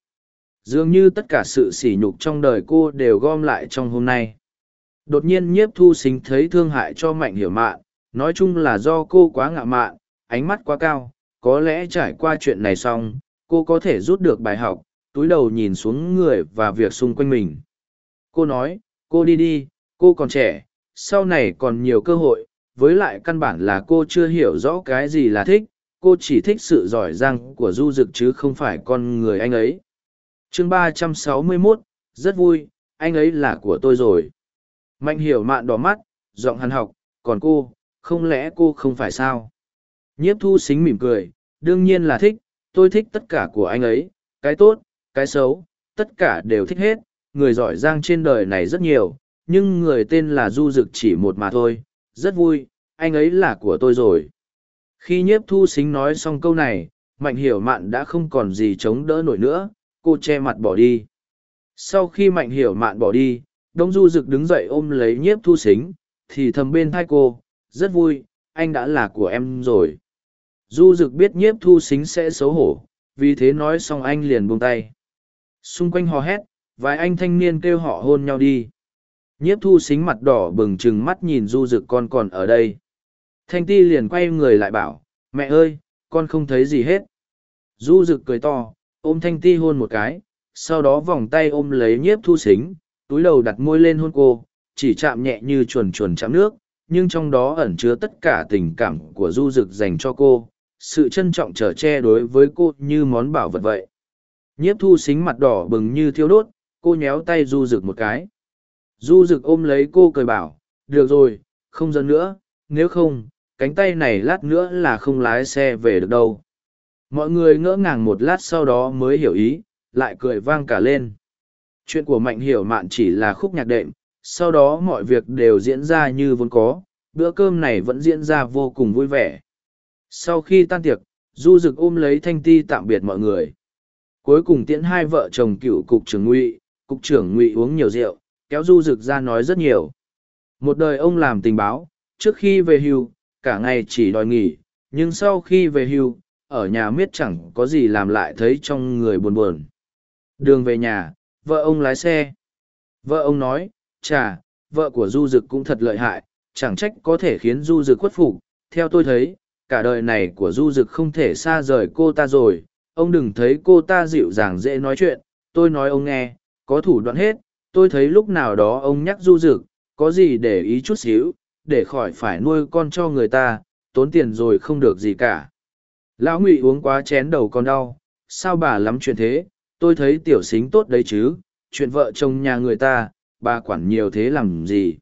Dường như tất cả sự sỉ nhục trong đời cô đều gom lại trong hôm nay. Đột nhiên nhiếp thu xính thấy thương hại cho mạnh hiểu mạn, nói chung là do cô quá ngạo mạn, ánh mắt quá cao, có lẽ trải qua chuyện này xong, cô có thể rút được bài học, túi đầu nhìn xuống người và việc xung quanh mình. Cô nói cô đi đi cô còn trẻ sau này còn nhiều cơ hội với lại căn bản là cô chưa hiểu rõ cái gì là thích cô chỉ thích sự giỏi giang của du dực chứ không phải con người anh ấy. Chương ba trăm sáu mươi 361, rất vui anh ấy là của tôi rồi. Mạnh hiểu mạn đỏ mắt giọng hằn học còn cô không lẽ cô không phải sao? Nhiếp thu xính mỉm cười đương nhiên là thích tôi thích tất cả của anh ấy cái tốt cái xấu tất cả đều thích hết người giỏi giang trên đời này rất nhiều, nhưng người tên là du dực chỉ một mà thôi, rất vui, anh ấy là của tôi rồi. Khi nhiếp thu xính nói xong câu này, mạnh hiểu mạn đã không còn gì chống đỡ nổi nữa, cô che mặt bỏ đi. Sau khi mạnh hiểu mạn bỏ đi, đông du rực đứng dậy ôm lấy nhiếp thu xính thì thầm bên thai cô, rất vui, anh đã là của em rồi. Du rực biết nhiếp thu xính sẽ xấu hổ, vì thế nói xong anh liền buông tay. Xung quanh hò hét vài anh thanh niên kêu họ hôn nhau đi. Nhiếp thu xính mặt đỏ bừng chừng mắt nhìn du rực con còn ở đây. Thanh ti liền quay người lại bảo, mẹ ơi, con không thấy gì hết. Du rực cười to, ôm thanh ti hôn một cái, sau đó vòng tay ôm lấy nhiếp thu xính, túi đầu đặt môi lên hôn cô, chỉ chạm nhẹ như chuồn chuồn chạm nước, nhưng trong đó ẩn chứa tất cả tình cảm của du rực dành cho cô, sự trân trọng trở che đối với cô như món bảo vật vậy. Nhiếp thu xính mặt đỏ bừng như thiêu đốt cô nhéo tay du rực một cái. Du rực ôm lấy cô cười bảo, được rồi, không dẫn nữa, nếu không, cánh tay này lát nữa là không lái xe về được đâu. Mọi người ngỡ ngàng một lát sau đó mới hiểu ý, lại cười vang cả lên. Chuyện của mạnh hiểu mạn chỉ là khúc nhạc đệm, sau đó mọi việc đều diễn ra như vốn có, bữa cơm này vẫn diễn ra vô cùng vui vẻ. Sau khi tan tiệc, du rực ôm lấy thanh ti tạm biệt mọi người. Cuối cùng tiễn hai vợ chồng cựu cục trưởng ngụy cục trưởng ngụy uống nhiều rượu, kéo du rực ra nói rất nhiều. Một đời ông làm tình báo, trước khi về hưu, cả ngày chỉ đòi nghỉ, nhưng sau khi về hưu, ở nhà miết chẳng có gì làm lại thấy trong người buồn buồn. Đường về nhà, vợ ông lái xe. Vợ ông nói, chà, vợ của du dực cũng thật lợi hại, chẳng trách có thể khiến du dực khuất phục. Theo tôi thấy, cả đời này của du dực không thể xa rời cô ta rồi. Ông đừng thấy cô ta dịu dàng dễ nói chuyện. Tôi nói, ông nghe có thủ đoạn hết, tôi thấy lúc nào đó ông nhắc du dực, có gì để ý chút xíu, để khỏi phải nuôi con cho người ta, tốn tiền rồi không được gì cả. Lão ngụy uống quá chén đầu con đau, sao bà lắm chuyện thế, tôi thấy tiểu xính tốt đấy chứ, chuyện vợ chồng nhà người ta, bà quản nhiều thế làm gì?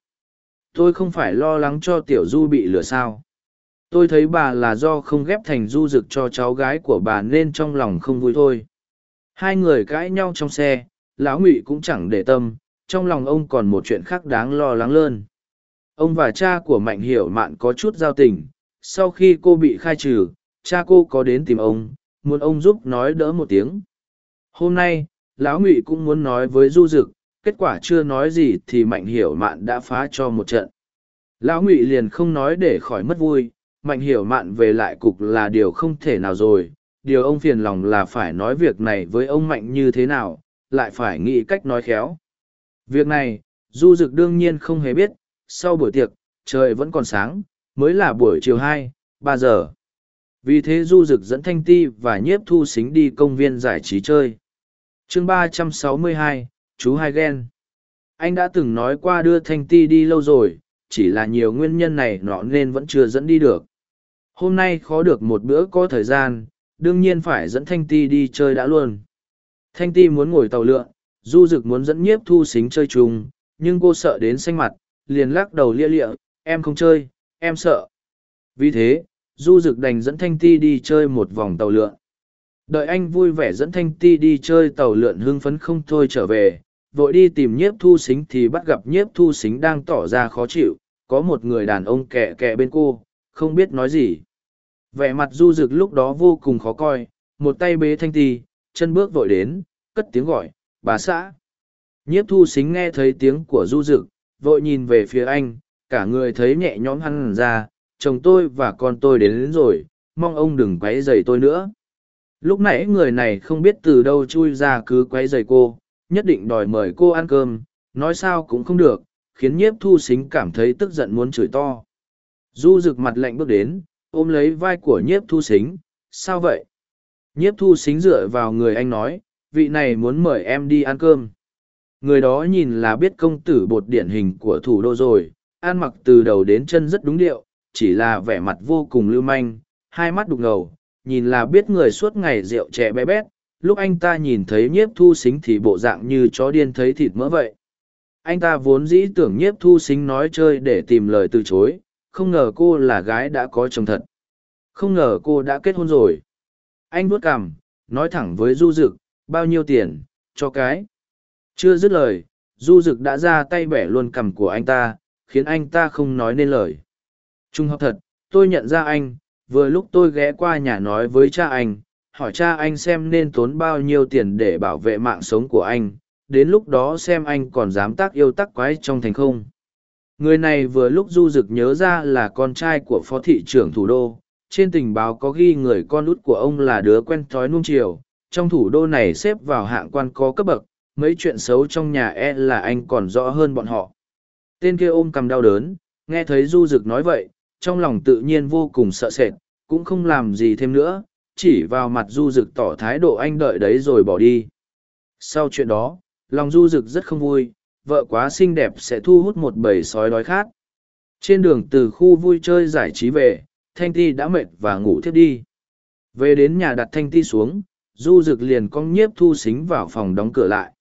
Tôi không phải lo lắng cho tiểu du bị lừa sao? Tôi thấy bà là do không ghép thành du dực cho cháu gái của bà nên trong lòng không vui thôi. Hai người cãi nhau trong xe lão ngụy cũng chẳng để tâm, trong lòng ông còn một chuyện khác đáng lo lắng hơn ông và cha của mạnh hiểu mạn có chút giao tình, sau khi cô bị khai trừ, cha cô có đến tìm ông, muốn ông giúp nói đỡ một tiếng. Hôm nay, lão ngụy cũng muốn nói với du d ự c kết quả chưa nói gì thì mạnh hiểu mạn đã phá cho một trận. Lão ngụy liền không nói để khỏi mất vui, mạnh hiểu mạn về lại cục là điều không thể nào rồi, điều ông phiền lòng là phải nói việc này với ông mạnh như thế nào lại phải nghĩ cách nói khéo. Việc này, du Dực đương nhiên không hề biết, sau buổi tiệc, trời vẫn còn sáng, mới là buổi chiều hai, ba giờ. Vì thế du Dực dẫn thanh ti và nhiếp thu xính đi công viên giải trí chơi. Chương ba trăm sáu mươi hai, chú hai ghen anh đã từng nói qua đưa thanh ti đi lâu rồi, chỉ là nhiều nguyên nhân này nọ nên vẫn chưa dẫn đi được. Hôm nay khó được một bữa có thời gian, đương nhiên phải dẫn thanh ti đi chơi đã luôn thanh ti muốn ngồi tàu lượn, du Dực muốn dẫn nhiếp thu xính chơi chung, nhưng cô sợ đến xanh mặt, liền lắc đầu lia lịa, em không chơi, em sợ. Vì thế, du Dực đành dẫn thanh ti đi chơi một vòng tàu lượn. Đợi anh vui vẻ dẫn thanh ti đi chơi tàu lượn hưng phấn không thôi trở về, vội đi tìm nhiếp thu xính thì bắt gặp nhiếp thu xính đang tỏ ra khó chịu, có một người đàn ông kẹ kẹ bên cô, không biết nói gì. Vẻ mặt du Dực lúc đó vô cùng khó coi, một tay bế thanh ti chân bước vội đến cất tiếng gọi bà xã. Nhiếp thu xính nghe thấy tiếng của du Dực, vội nhìn về phía anh cả người thấy nhẹ nhõm hăn ra chồng tôi và con tôi đến, đến rồi mong ông đừng quấy rầy tôi nữa. Lúc nãy người này không biết từ đâu chui ra cứ quấy rầy cô nhất định đòi mời cô ăn cơm nói sao cũng không được khiến nhiếp thu xính cảm thấy tức giận muốn chửi to. Du rực mặt lạnh bước đến ôm lấy vai của nhiếp thu xính sao vậy? Nhiếp thu xính dựa vào người anh nói vị này muốn mời em đi ăn cơm người đó nhìn là biết công tử bột điển hình của thủ đô rồi ăn mặc từ đầu đến chân rất đúng điệu chỉ là vẻ mặt vô cùng lưu manh, hai mắt đục ngầu, nhìn là biết người suốt ngày rượu trẻ bé bét, lúc anh ta nhìn thấy nhiếp thu xính thì bộ dạng như chó điên thấy thịt mỡ vậy. Anh ta vốn dĩ tưởng nhiếp thu xính nói chơi để tìm lời từ chối, không ngờ cô là gái đã có chồng thật. Không ngờ cô đã kết hôn rồi. Anh vuốt cằm, nói thẳng với Du Dực, bao nhiêu tiền, cho cái. Chưa dứt lời, Du Dực đã ra tay bẻ luôn cằm của anh ta, khiến anh ta không nói nên lời. Trung hợp thật, tôi nhận ra anh, vừa lúc tôi ghé qua nhà nói với cha anh, hỏi cha anh xem nên tốn bao nhiêu tiền để bảo vệ mạng sống của anh, đến lúc đó xem anh còn dám tác yêu tác quái trong thành không. Người này vừa lúc du dực nhớ ra là con trai của phó thị trưởng thủ đô, trên tình báo có ghi người con út của ông là đứa quen thói nuông chiều, trong thủ đô này xếp vào hạng quan có cấp bậc, mấy chuyện xấu trong nhà e là anh còn rõ hơn bọn họ. Tên kia ôm cầm đau đớn, nghe thấy du dực nói vậy, trong lòng tự nhiên vô cùng sợ sệt, cũng không làm gì thêm nữa, chỉ vào mặt du Dực tỏ thái độ anh đợi đấy rồi bỏ đi. Sau chuyện đó, lòng du Dực rất không vui, vợ quá xinh đẹp sẽ thu hút một bầy sói đói khát. Trên đường từ khu vui chơi giải trí về, Thanh Ti đã mệt và ngủ thiếp đi. Về đến nhà đặt Thanh Ti xuống, du rực liền cong nhiếp thu xính vào phòng đóng cửa lại.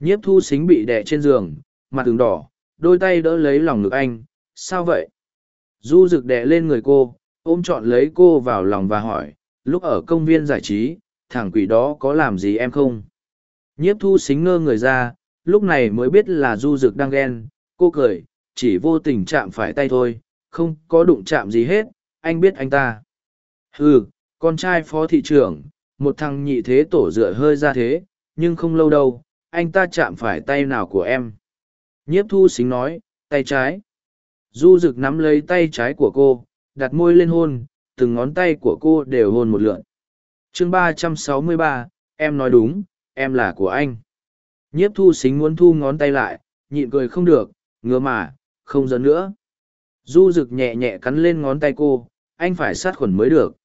Nhiếp thu xính bị đè trên giường, mặt tường đỏ, đôi tay đỡ lấy lòng ngực anh, sao vậy? Du rực đè lên người cô, ôm trọn lấy cô vào lòng và hỏi, lúc ở công viên giải trí, thằng quỷ đó có làm gì em không? Nhiếp thu xính ngơ người ra, lúc này mới biết là du rực đang ghen, cô cười, chỉ vô tình chạm phải tay thôi, không có đụng chạm gì hết, anh biết anh ta. Ừ, con trai phó thị trưởng, một thằng nhị thế tổ dựa hơi ra thế, nhưng không lâu đâu, anh ta chạm phải tay nào của em. Nhiếp thu xính nói, tay trái. Du rực nắm lấy tay trái của cô, đặt môi lên hôn, từng ngón tay của cô đều hôn một lượn. chương ba trăm sáu mươi ba, em nói đúng, em là của anh. Nhiếp thu xính muốn thu ngón tay lại, nhịn cười không được, ngứa mà, không giận nữa. Du rực nhẹ nhẹ cắn lên ngón tay cô, anh phải sát khuẩn mới được.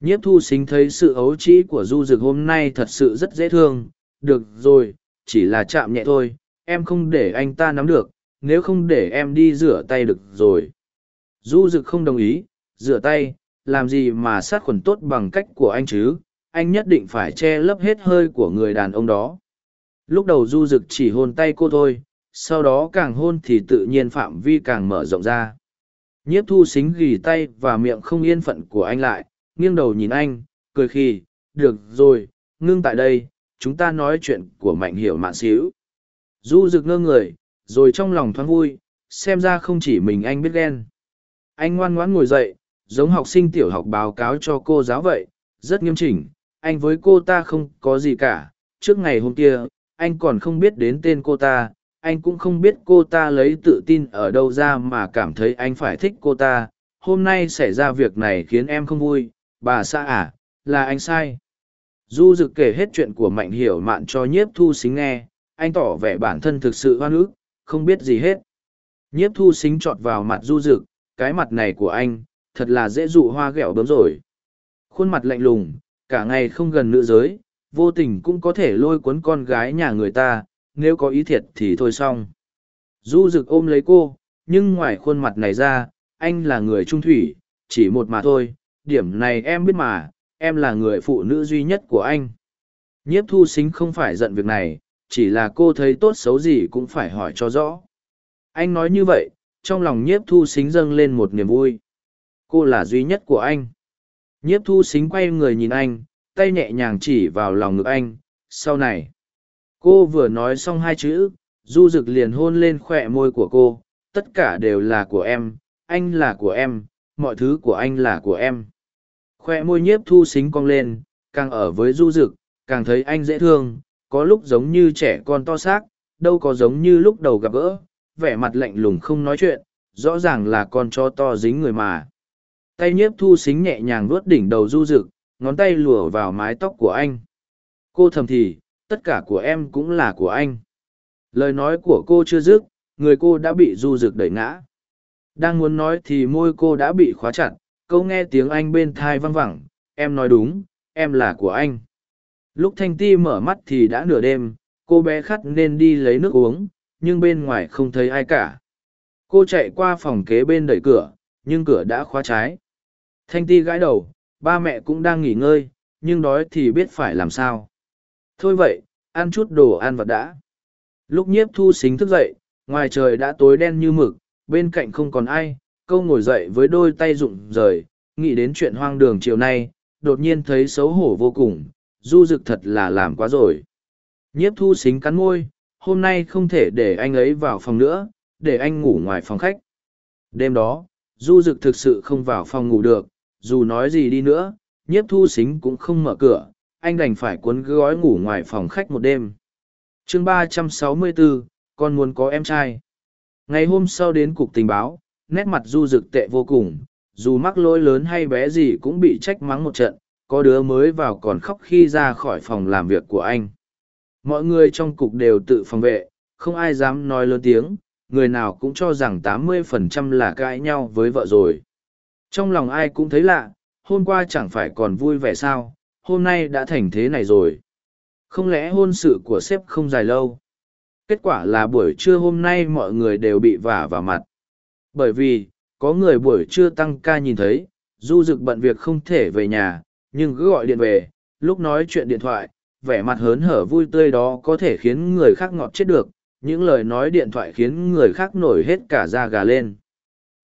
Nhiếp thu xính thấy sự ấu trĩ của du rực hôm nay thật sự rất dễ thương. Được rồi, chỉ là chạm nhẹ thôi, em không để anh ta nắm được, nếu không để em đi rửa tay được rồi du rực không đồng ý rửa tay làm gì mà sát khuẩn tốt bằng cách của anh chứ anh nhất định phải che lấp hết hơi của người đàn ông đó lúc đầu du rực chỉ hôn tay cô thôi sau đó càng hôn thì tự nhiên phạm vi càng mở rộng ra nhiếp thu xính gỉ tay và miệng không yên phận của anh lại, nghiêng đầu nhìn anh, cười khì, được rồi, ngưng tại đây, chúng ta nói chuyện của mạnh hiểu mạn xíu. Du rực ngơ người, rồi trong lòng thoáng vui, xem ra không chỉ mình anh biết ghen. Anh ngoan ngoãn ngồi dậy, giống học sinh tiểu học báo cáo cho cô giáo vậy, rất nghiêm chỉnh, anh với cô ta không có gì cả, trước ngày hôm kia, anh còn không biết đến tên cô ta anh cũng không biết cô ta lấy tự tin ở đâu ra mà cảm thấy anh phải thích cô ta. Hôm nay xảy ra việc này khiến em không vui. Bà xã à là anh sai. Du rực kể hết chuyện của mạnh hiểu mạn cho nhiếp thu xính nghe. Anh tỏ vẻ bản thân thực sự hoan ức, không biết gì hết. Nhiếp thu xính chọt vào mặt du rực cái mặt này của anh, thật là dễ dụ hoa ghẹo bướm rồi. Khuôn mặt lạnh lùng, cả ngày không gần nữ giới, vô tình cũng có thể lôi cuốn con gái nhà người ta nếu có ý thiệt thì thôi xong. Du rực ôm lấy cô, nhưng ngoài khuôn mặt này ra, anh là người trung thủy, chỉ một mà thôi, điểm này em biết mà, em là người phụ nữ duy nhất của anh. Nhiếp thu xính không phải giận việc này, chỉ là cô thấy tốt xấu gì cũng phải hỏi cho rõ. Anh nói như vậy, trong lòng nhiếp thu xính dâng lên một niềm vui. Cô là duy nhất của anh. Nhiếp thu xính quay người nhìn anh, tay nhẹ nhàng chỉ vào lòng ngực anh, sau này cô vừa nói xong hai chữ, du rực liền hôn lên khoe môi của cô. Tất cả đều là của em, anh là của em, mọi thứ của anh là của em. Khoe môi nhiếp thu xính cong lên, càng ở với du rực càng thấy anh dễ thương, có lúc giống như trẻ con to xác, đâu có giống như lúc đầu gặp gỡ, vẻ mặt lạnh lùng không nói chuyện, rõ ràng là con chó to dính người mà. Tay nhiếp thu xính nhẹ nhàng vuốt đỉnh đầu du rực ngón tay lùa vào mái tóc của anh. Cô thầm thì tất cả của em cũng là của anh. Lời nói của cô chưa dứt, người cô đã bị du rực đẩy ngã. Đang muốn nói thì môi cô đã bị khóa chặt, câu nghe tiếng anh bên thai văng vẳng, em nói đúng, em là của anh. Lúc thanh ti mở mắt thì đã nửa đêm, cô bé khắt nên đi lấy nước uống, nhưng bên ngoài không thấy ai cả. Cô chạy qua phòng kế bên đẩy cửa, nhưng cửa đã khóa trái. Thanh ti gãi đầu, ba mẹ cũng đang nghỉ ngơi, nhưng đói thì biết phải làm sao thôi vậy, ăn chút đồ ăn vật đã. Lúc nhiếp thu xính thức dậy, ngoài trời đã tối đen như mực, bên cạnh không còn ai, câu ngồi dậy với đôi tay rụng rời, nghĩ đến chuyện hoang đường chiều nay, đột nhiên thấy xấu hổ vô cùng, du rực thật là làm quá rồi. Nhiếp thu xính cắn môi, hôm nay không thể để anh ấy vào phòng nữa, để anh ngủ ngoài phòng khách. Đêm đó, du rực thực sự không vào phòng ngủ được, dù nói gì đi nữa, nhiếp thu xính cũng không mở cửa anh đành phải cuốn gói ngủ ngoài phòng khách một đêm. Chương ba trăm sáu mươi bốn con muốn có em trai. Ngày hôm sau đến cục tình báo, nét mặt du rực tệ vô cùng, dù mắc lỗi lớn hay bé gì cũng bị trách mắng một trận, có đứa mới vào còn khóc khi ra khỏi phòng làm việc của anh. Mọi người trong cục đều tự phòng vệ, không ai dám nói lớn tiếng, người nào cũng cho rằng tám mươi phần trăm là cãi nhau với vợ rồi. Trong lòng ai cũng thấy lạ, hôm qua chẳng phải còn vui vẻ sao hôm nay đã thành thế này rồi. Không lẽ hôn sự của sếp không dài lâu? Kết quả là buổi trưa hôm nay mọi người đều bị vả vào mặt. Bởi vì, có người buổi trưa tăng ca nhìn thấy, du rực bận việc không thể về nhà, nhưng cứ gọi điện về, lúc nói chuyện điện thoại, vẻ mặt hớn hở vui tươi đó có thể khiến người khác ngọt chết được, những lời nói điện thoại khiến người khác nổi hết cả da gà lên.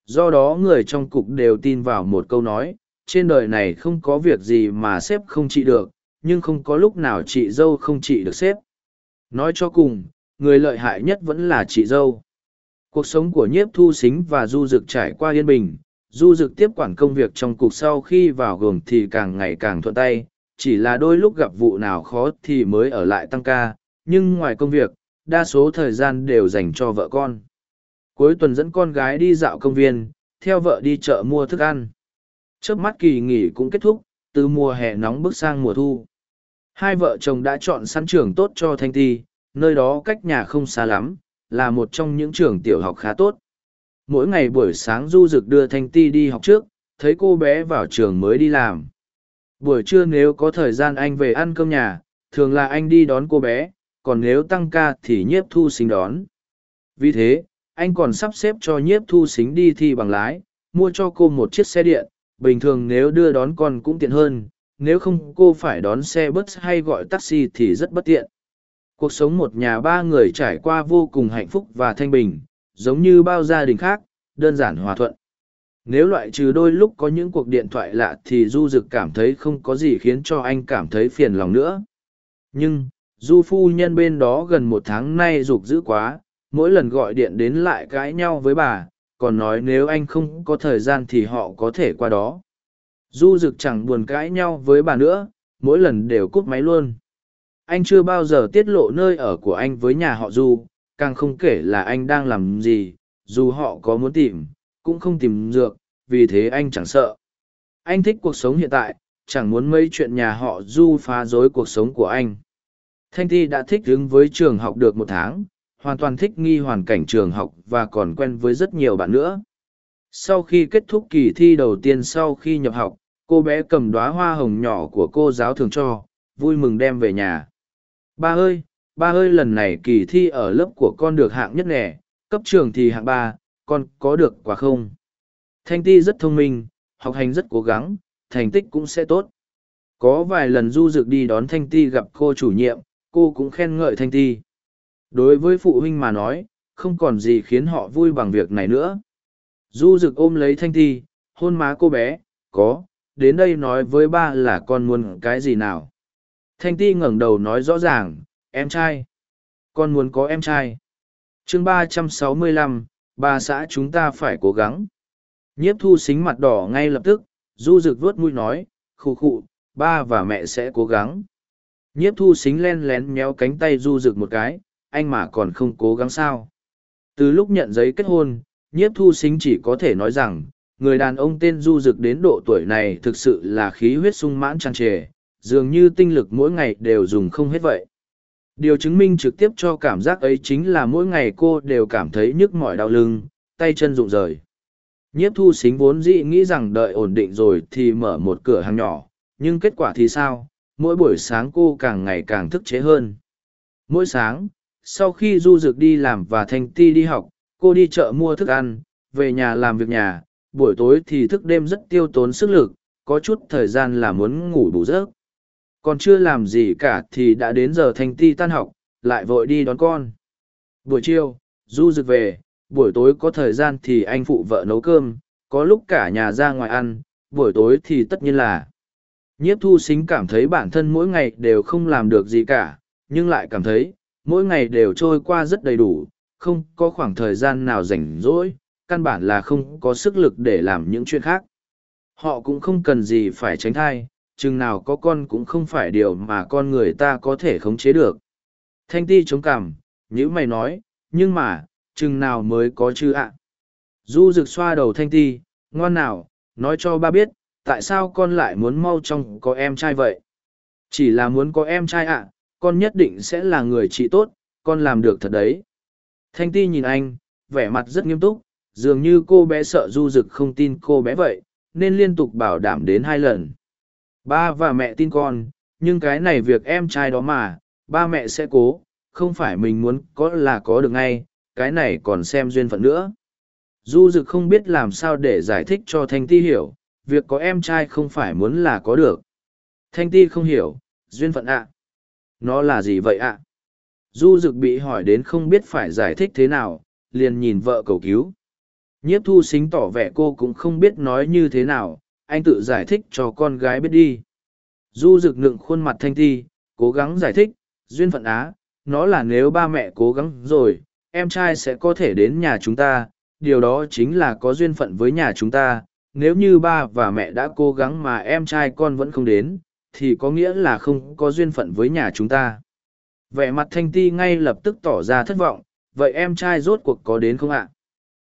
Do đó người trong cục đều tin vào một câu nói trên đời này không có việc gì mà sếp không trị được, nhưng không có lúc nào chị dâu không trị được sếp nói cho cùng, người lợi hại nhất vẫn là chị dâu. Cuộc sống của nhiếp thu xính và du dực trải qua yên bình, du dực tiếp quản công việc trong cục sau khi vào gồm thì càng ngày càng thuận tay, chỉ là đôi lúc gặp vụ nào khó thì mới ở lại tăng ca, nhưng ngoài công việc, đa số thời gian đều dành cho vợ con. Cuối tuần dẫn con gái đi dạo công viên, theo vợ đi chợ mua thức ăn trước mắt kỳ nghỉ cũng kết thúc, từ mùa hè nóng bước sang mùa thu. Hai vợ chồng đã chọn săn trường tốt cho thanh ti, nơi đó cách nhà không xa lắm, là một trong những trường tiểu học khá tốt. Mỗi ngày buổi sáng du rực đưa thanh ti đi học trước, thấy cô bé vào trường mới đi làm. Buổi trưa nếu có thời gian anh về ăn cơm nhà, thường là anh đi đón cô bé, còn nếu tăng ca thì nhiếp thu xính đón. Vì thế, anh còn sắp xếp cho nhiếp thu xính đi thi bằng lái, mua cho cô một chiếc xe điện bình thường nếu đưa đón con cũng tiện hơn, nếu không cô phải đón xe bus hay gọi taxi thì rất bất tiện. Cuộc sống một nhà ba người trải qua vô cùng hạnh phúc và thanh bình, giống như bao gia đình khác, đơn giản hòa thuận. Nếu loại trừ đôi lúc có những cuộc điện thoại lạ thì du dực cảm thấy không có gì khiến cho anh cảm thấy phiền lòng nữa. Nhưng, du phu nhân bên đó gần một tháng nay rục dữ quá, mỗi lần gọi điện đến lại cãi nhau với bà còn nói nếu anh không có thời gian thì họ có thể qua đó. Du rực chẳng buồn cãi nhau với bà nữa, mỗi lần đều cút máy luôn. Anh chưa bao giờ tiết lộ nơi ở của anh với nhà họ du, càng không kể là anh đang làm gì, dù họ có muốn tìm, cũng không tìm được vì thế anh chẳng sợ. Anh thích cuộc sống hiện tại, chẳng muốn mấy chuyện nhà họ du phá rối cuộc sống của anh. Thanh ti đã thích đứng với trường học được một tháng hoàn toàn thích nghi hoàn cảnh trường học và còn quen với rất nhiều bạn nữa. Sau khi kết thúc kỳ thi đầu tiên sau khi nhập học, cô bé cầm đoá hoa hồng nhỏ của cô giáo thường cho, vui mừng đem về nhà. Ba ơi ba ơi, lần này kỳ thi ở lớp của con được hạng nhất nẻ cấp trường thì hạng ba, con có được quả không? Thanh ti rất thông minh, học hành rất cố gắng, thành tích cũng sẽ tốt. Có vài lần du Dực đi đón thanh ti gặp cô chủ nhiệm, cô cũng khen ngợi thanh ti đối với phụ huynh mà nói, không còn gì khiến họ vui bằng việc này nữa. Du rực ôm lấy thanh ti hôn má cô bé, có, đến đây nói với ba là con muốn cái gì nào? Thanh ti ngẩng đầu nói rõ ràng, em trai. Con muốn có em trai. Chương ba trăm sáu mươi lăm, ba xã chúng ta phải cố gắng. Nhiếp thu xính mặt đỏ ngay lập tức, du rực vuốt mũi nói, khụ khụ, ba và mẹ sẽ cố gắng. Nhiếp thu xính len lén méo cánh tay du rực một cái anh mà còn không cố gắng sao. Từ lúc nhận giấy kết hôn, nhiếp thu xính chỉ có thể nói rằng, người đàn ông tên du Dực đến độ tuổi này thực sự là khí huyết sung mãn tràn trề, dường như tinh lực mỗi ngày đều dùng không hết vậy. Điều chứng minh trực tiếp cho cảm giác ấy chính là mỗi ngày cô đều cảm thấy nhức mỏi đau lưng, tay chân rụng rời. Nhiếp thu xính vốn dĩ nghĩ rằng đợi ổn định rồi thì mở một cửa hàng nhỏ, nhưng kết quả thì sao? Mỗi buổi sáng cô càng ngày càng thức chế hơn. Mỗi sáng sau khi du Dực đi làm và thanh ti đi học, cô đi chợ mua thức ăn, về nhà làm việc nhà, buổi tối thì thức đêm rất tiêu tốn sức lực, có chút thời gian là muốn ngủ đủ giấc. Còn chưa làm gì cả thì đã đến giờ thanh ti tan học, lại vội đi đón con. Buổi chiều, du Dực về, buổi tối có thời gian thì anh phụ vợ nấu cơm, có lúc cả nhà ra ngoài ăn, buổi tối thì tất nhiên là. Nhiếp thu xính cảm thấy bản thân mỗi ngày đều không làm được gì cả, nhưng lại cảm thấy mỗi ngày đều trôi qua rất đầy đủ, không có khoảng thời gian nào rảnh rỗi, căn bản là không có sức lực để làm những chuyện khác. Họ cũng không cần gì phải tránh thai, chừng nào có con cũng không phải điều mà con người ta có thể khống chế được. Thanh ti chống cằm như mày nói, nhưng mà, chừng nào mới có chứ ạ? Du rực xoa đầu thanh ti, ngoan nào, nói cho ba biết, tại sao con lại muốn mau trong có em trai vậy? Chỉ là muốn có em trai ạ con nhất định sẽ là người chị tốt, con làm được thật đấy. Thanh ti nhìn anh, vẻ mặt rất nghiêm túc, dường như cô bé sợ du rực không tin cô bé vậy, nên liên tục bảo đảm đến hai lần. Ba và mẹ tin con, nhưng cái này việc em trai đó mà, ba mẹ sẽ cố, không phải mình muốn có là có được ngay, cái này còn xem duyên phận nữa. Du dực không biết làm sao để giải thích cho thanh ti hiểu, việc có em trai không phải muốn là có được. Thanh ti không hiểu, duyên phận ạ nó là gì vậy ạ? Du dực bị hỏi đến không biết phải giải thích thế nào liền nhìn vợ cầu cứu. Nhiếp thu xính tỏ vẻ cô cũng không biết nói như thế nào anh tự giải thích cho con gái biết đi. Du rực nựng khuôn mặt thanh thi, cố gắng giải thích duyên phận á nó là nếu ba mẹ cố gắng rồi em trai sẽ có thể đến nhà chúng ta điều đó chính là có duyên phận với nhà chúng ta nếu như ba và mẹ đã cố gắng mà em trai con vẫn không đến thì có nghĩa là không có duyên phận với nhà chúng ta. Vẻ mặt thanh ti ngay lập tức tỏ ra thất vọng, vậy em trai rốt cuộc có đến không ạ?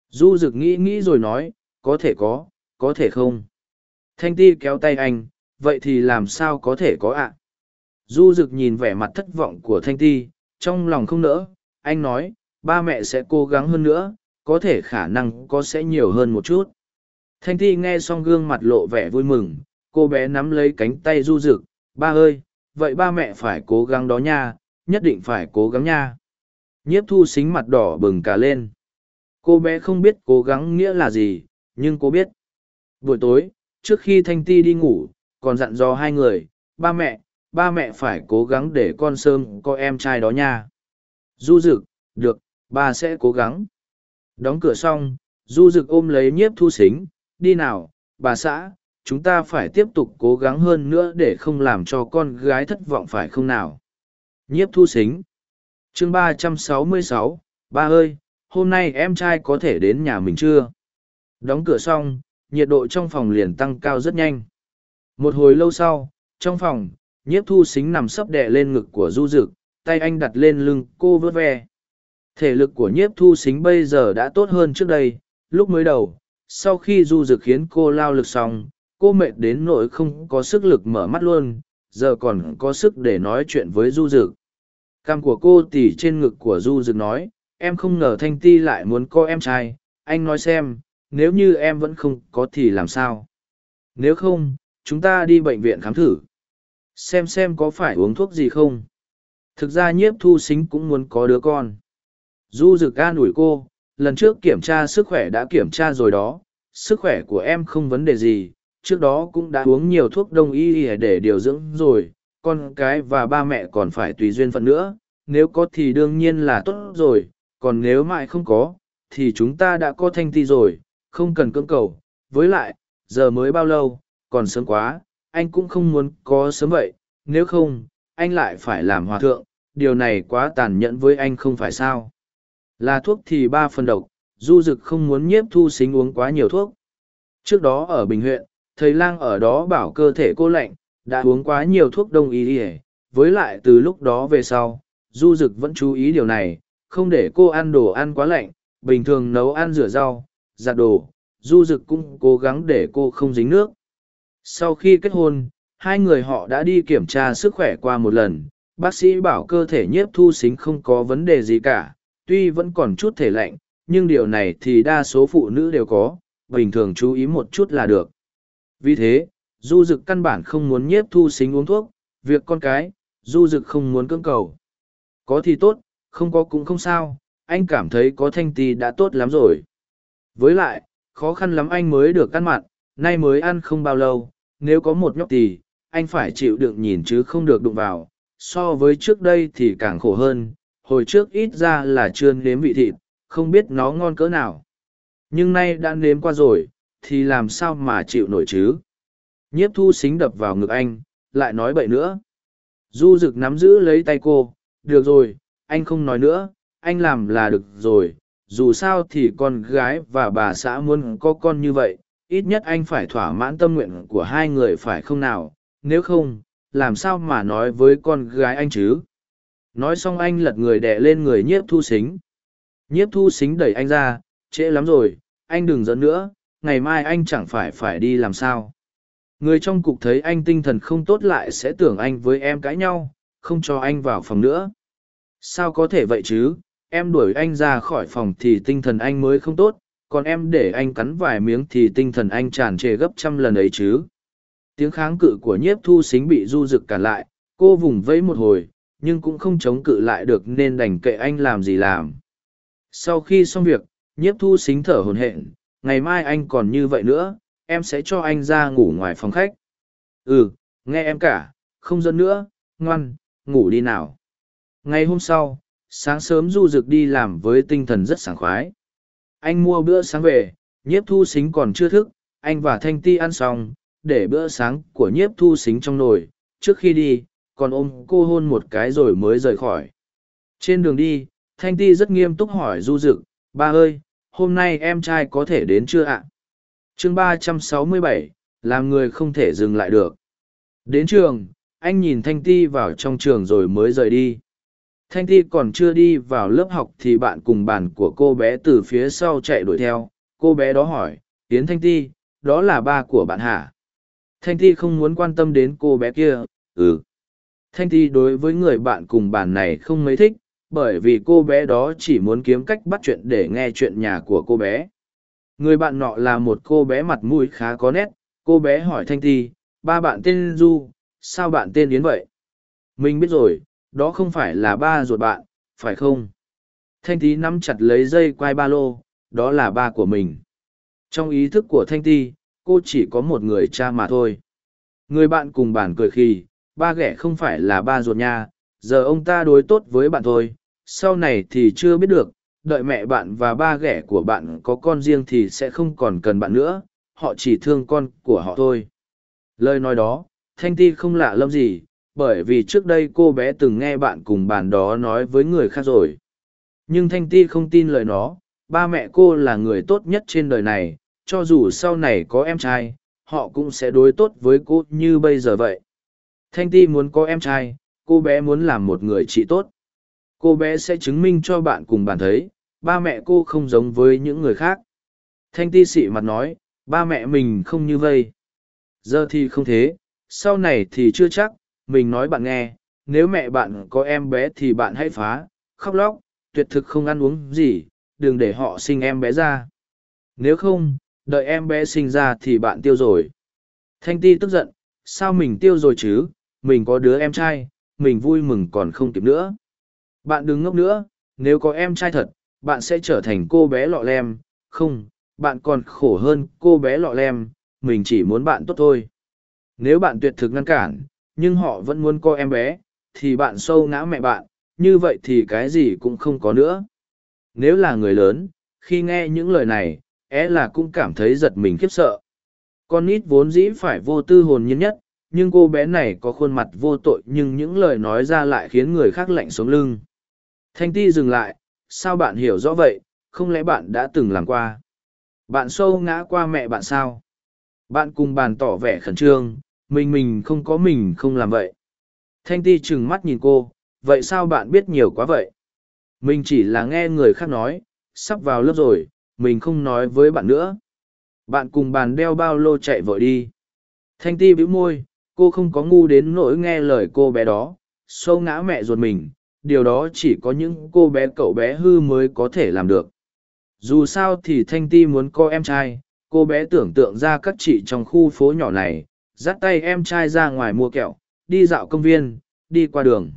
Du rực nghĩ nghĩ rồi nói, có thể có có thể không? Thanh ti kéo tay anh, vậy thì làm sao có thể có ạ? Du rực nhìn vẻ mặt thất vọng của thanh ti, trong lòng không nỡ, anh nói, ba mẹ sẽ cố gắng hơn nữa, có thể khả năng có sẽ nhiều hơn một chút. Thanh ti nghe xong gương mặt lộ vẻ vui mừng cô bé nắm lấy cánh tay du rực, ba ơi, vậy ba mẹ phải cố gắng đó nha, nhất định phải cố gắng nha. Nhiếp thu xính mặt đỏ bừng cả lên. Cô bé không biết cố gắng nghĩa là gì, nhưng cô biết. Buổi tối, trước khi thanh ti đi ngủ, còn dặn dò hai người, ba mẹ ba mẹ phải cố gắng để con sơm có em trai đó nha. Du rực, được, ba sẽ cố gắng. Đóng cửa xong, du rực ôm lấy nhiếp thu xính, đi nào, bà xã chúng ta phải tiếp tục cố gắng hơn nữa để không làm cho con gái thất vọng phải không nào nhiếp thu xính chương ba trăm sáu mươi sáu ba ơi hôm nay em trai có thể đến nhà mình chưa Đóng cửa xong, nhiệt độ trong phòng liền tăng cao rất nhanh. Một hồi lâu sau, trong phòng, nhiếp thu xính nằm sấp đè lên ngực của du dực, tay anh đặt lên lưng cô vớt ve. Thể lực của nhiếp thu xính bây giờ đã tốt hơn trước đây, lúc mới đầu, sau khi du dực khiến cô lao lực xong, cô mệt đến nỗi không có sức lực mở mắt luôn, giờ còn có sức để nói chuyện với du dực. Cam của cô tỉ trên ngực của du dực nói, em không ngờ thanh ti lại muốn có em trai, anh nói xem, nếu như em vẫn không có thì làm sao? Nếu không, chúng ta đi bệnh viện khám thử. Xem xem có phải uống thuốc gì không? Thực ra nhiếp thu xính cũng muốn có đứa con. Du dực an ủi cô, lần trước kiểm tra sức khỏe đã kiểm tra rồi đó, sức khỏe của em không vấn đề gì, trước đó cũng đã uống nhiều thuốc đông y để điều dưỡng rồi, con cái và ba mẹ còn phải tùy duyên phận nữa, nếu có thì đương nhiên là tốt rồi, còn nếu mãi không có, thì chúng ta đã có thanh ti rồi, không cần cưỡng cầu, với lại, giờ mới bao lâu, còn sớm quá, anh cũng không muốn có sớm vậy, nếu không, anh lại phải làm hòa thượng, điều này quá tàn nhẫn với anh không phải sao. Là thuốc thì ba phần độc, du dực không muốn nhiếp thu xính uống quá nhiều thuốc. Trước đó ở Bình huyện, thầy lang ở đó bảo cơ thể cô lạnh, đã uống quá nhiều thuốc đông y ỉa với lại từ lúc đó về sau du dực vẫn chú ý điều này không để cô ăn đồ ăn quá lạnh bình thường nấu ăn rửa rau giặt đồ du dực cũng cố gắng để cô không dính nước. Sau khi kết hôn hai người họ đã đi kiểm tra sức khỏe qua một lần. Bác sĩ bảo cơ thể nhiếp thu xính không có vấn đề gì cả tuy vẫn còn chút thể lạnh nhưng điều này thì đa số phụ nữ đều có bình thường chú ý một chút là được vì thế, du dực căn bản không muốn nhiếp thu xính uống thuốc, việc con cái, du dực không muốn cưỡng cầu. Có thì tốt, không có cũng không sao, anh cảm thấy có thanh tì đã tốt lắm rồi. Với lại, khó khăn lắm anh mới được ăn mặn, nay mới ăn không bao lâu, nếu có một nhóc tì, anh phải chịu đựng nhìn chứ không được đụng vào. So với trước đây thì càng khổ hơn, hồi trước ít ra là chưa nếm vị thịt, không biết nó ngon cỡ nào. Nhưng nay đã nếm qua rồi thì làm sao mà chịu nổi chứ? Nhiếp thu xính đập vào ngực anh, lại nói bậy nữa. Du rực nắm giữ lấy tay cô, được rồi, anh không nói nữa, anh làm là được rồi, dù sao thì con gái và bà xã muốn có con như vậy, ít nhất anh phải thỏa mãn tâm nguyện của hai người phải không nào? Nếu không, làm sao mà nói với con gái anh chứ? Nói xong anh lật người đẻ lên người nhiếp thu xính. Nhiếp thu xính đẩy anh ra, trễ lắm rồi, anh đừng giận nữa ngày mai anh chẳng phải phải đi làm sao. Người trong cục thấy anh tinh thần không tốt lại sẽ tưởng anh với em cãi nhau, không cho anh vào phòng nữa. Sao có thể vậy chứ? Em đuổi anh ra khỏi phòng thì tinh thần anh mới không tốt, còn em để anh cắn vài miếng thì tinh thần anh tràn trề gấp trăm lần ấy chứ. Tiếng kháng cự của nhiếp thu xính bị du rực cản lại, cô vùng vẫy một hồi, nhưng cũng không chống cự lại được nên đành kệ anh làm gì làm. Sau khi xong việc, nhiếp thu xính thở hồn hện ngày mai anh còn như vậy nữa, em sẽ cho anh ra ngủ ngoài phòng khách. Ừ nghe em cả, không dẫn nữa, ngoan, ngủ đi nào. Ngày hôm sau, sáng sớm du rực đi làm với tinh thần rất sảng khoái. Anh mua bữa sáng về, nhiếp thu xính còn chưa thức, anh và thanh ti ăn xong, để bữa sáng của nhiếp thu xính trong nồi. Trước khi đi, còn ôm cô hôn một cái rồi mới rời khỏi. Trên đường đi, thanh ti rất nghiêm túc hỏi du rực ba ơi hôm nay em trai có thể đến chưa ạ? Chương ba trăm sáu mươi bảy, làm người không thể dừng lại được. Đến trường, anh nhìn thanh ti vào trong trường rồi mới rời đi. Thanh ti còn chưa đi vào lớp học thì bạn cùng bàn của cô bé từ phía sau chạy đuổi theo. Cô bé đó hỏi, tiến thanh ti, đó là ba của bạn hả? Thanh ti không muốn quan tâm đến cô bé kia. Ừ. Thanh ti đối với người bạn cùng bàn này không mấy thích bởi vì cô bé đó chỉ muốn kiếm cách bắt chuyện để nghe chuyện nhà của cô bé. Người bạn nọ là một cô bé mặt mũi khá có nét. Cô bé hỏi thanh ti, ba bạn tên du, sao bạn tên yến vậy? Mình biết rồi, đó không phải là ba ruột bạn, phải không? Thanh ti nắm chặt lấy dây quai ba lô, đó là ba của mình. Trong ý thức của thanh ti, cô chỉ có một người cha mà thôi. Người bạn cùng bàn cười khì, ba ghẻ không phải là ba ruột nha, giờ ông ta đối tốt với bạn thôi sau này thì chưa biết được đợi mẹ bạn và ba ghẻ của bạn có con riêng thì sẽ không còn cần bạn nữa họ chỉ thương con của họ thôi lời nói đó thanh ti không lạ lâm gì bởi vì trước đây cô bé từng nghe bạn cùng bàn đó nói với người khác rồi nhưng thanh ti không tin lời nó ba mẹ cô là người tốt nhất trên đời này cho dù sau này có em trai, họ cũng sẽ đối tốt với cô như bây giờ vậy. Thanh Ti muốn có em trai, cô bé muốn làm một người chị tốt. Cô bé sẽ chứng minh cho bạn cùng bạn thấy, ba mẹ cô không giống với những người khác. Thanh Ti xị mặt nói, ba mẹ mình không như vây. Giờ thì không thế, sau này thì chưa chắc, mình nói bạn nghe, nếu mẹ bạn có em bé thì bạn hãy phá, khóc lóc, tuyệt thực không ăn uống gì, đừng để họ sinh em bé ra. Nếu không, đợi em bé sinh ra thì bạn tiêu rồi. Thanh ti tức giận, sao mình tiêu rồi chứ, mình có đứa em trai, mình vui mừng còn không kịp nữa. Bạn đừng ngốc nữa, nếu có em trai thật, bạn sẽ trở thành cô bé lọ lem, không, bạn còn khổ hơn cô bé lọ lem, mình chỉ muốn bạn tốt thôi. Nếu bạn tuyệt thực ngăn cản, nhưng họ vẫn muốn có em bé, thì bạn sâu ngã mẹ bạn, như vậy thì cái gì cũng không có nữa. Nếu là người lớn, khi nghe những lời này, é là cũng cảm thấy giật mình khiếp sợ. Con nít vốn dĩ phải vô tư hồn nhiên nhất, nhưng cô bé này có khuôn mặt vô tội nhưng những lời nói ra lại khiến người khác lạnh xuống lưng. Thanh ti dừng lại, sao bạn hiểu rõ vậy, không lẽ bạn đã từng làm qua? Bạn sâu ngã qua mẹ bạn sao? Bạn cùng bàn tỏ vẻ khẩn trương, mình mình không có mình không làm vậy. Thanh ti trừng mắt nhìn cô, vậy sao bạn biết nhiều quá vậy? Mình chỉ là nghe người khác nói, sắp vào lớp rồi, mình không nói với bạn nữa. Bạn cùng bàn đeo bao lô chạy vội đi. Thanh ti bĩu môi, cô không có ngu đến nỗi nghe lời cô bé đó, sâu ngã mẹ ruột mình, điều đó chỉ có những cô bé cậu bé hư mới có thể làm được. Dù sao thì Thanh ti muốn có em trai, cô bé tưởng tượng ra các chị trong khu phố nhỏ này, dắt tay em trai ra ngoài mua kẹo, đi dạo công viên, đi qua đường.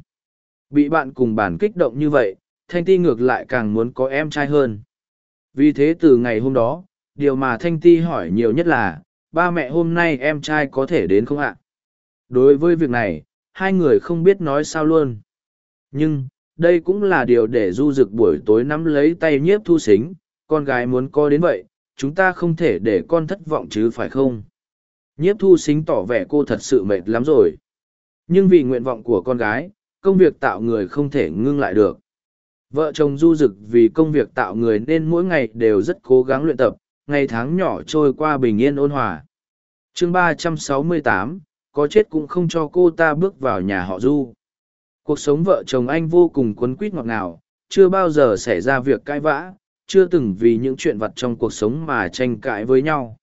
Bị bạn cùng bàn kích động như vậy, Thanh ti ngược lại càng muốn có em trai hơn. Vì thế từ ngày hôm đó, điều mà Thanh ti hỏi nhiều nhất là, ba mẹ hôm nay em trai có thể đến không ạ? Đối với việc này, hai người không biết nói sao luôn. Nhưng, đây cũng là điều để du rực buổi tối nắm lấy tay nhiếp thu xính, con gái muốn co đến vậy, chúng ta không thể để con thất vọng chứ phải không? Nhiếp thu xính tỏ vẻ cô thật sự mệt lắm rồi. Nhưng vì nguyện vọng của con gái, công việc tạo người không thể ngưng lại được. Vợ chồng du rực vì công việc tạo người nên mỗi ngày đều rất cố gắng luyện tập, ngày tháng nhỏ trôi qua bình yên ôn hòa. chương ba trăm sáu mươi tám có chết cũng không cho cô ta bước vào nhà họ du. Cuộc sống vợ chồng anh vô cùng quấn quýt ngọt ngào, chưa bao giờ xảy ra việc cãi vã, chưa từng vì những chuyện vặt trong cuộc sống mà tranh cãi với nhau.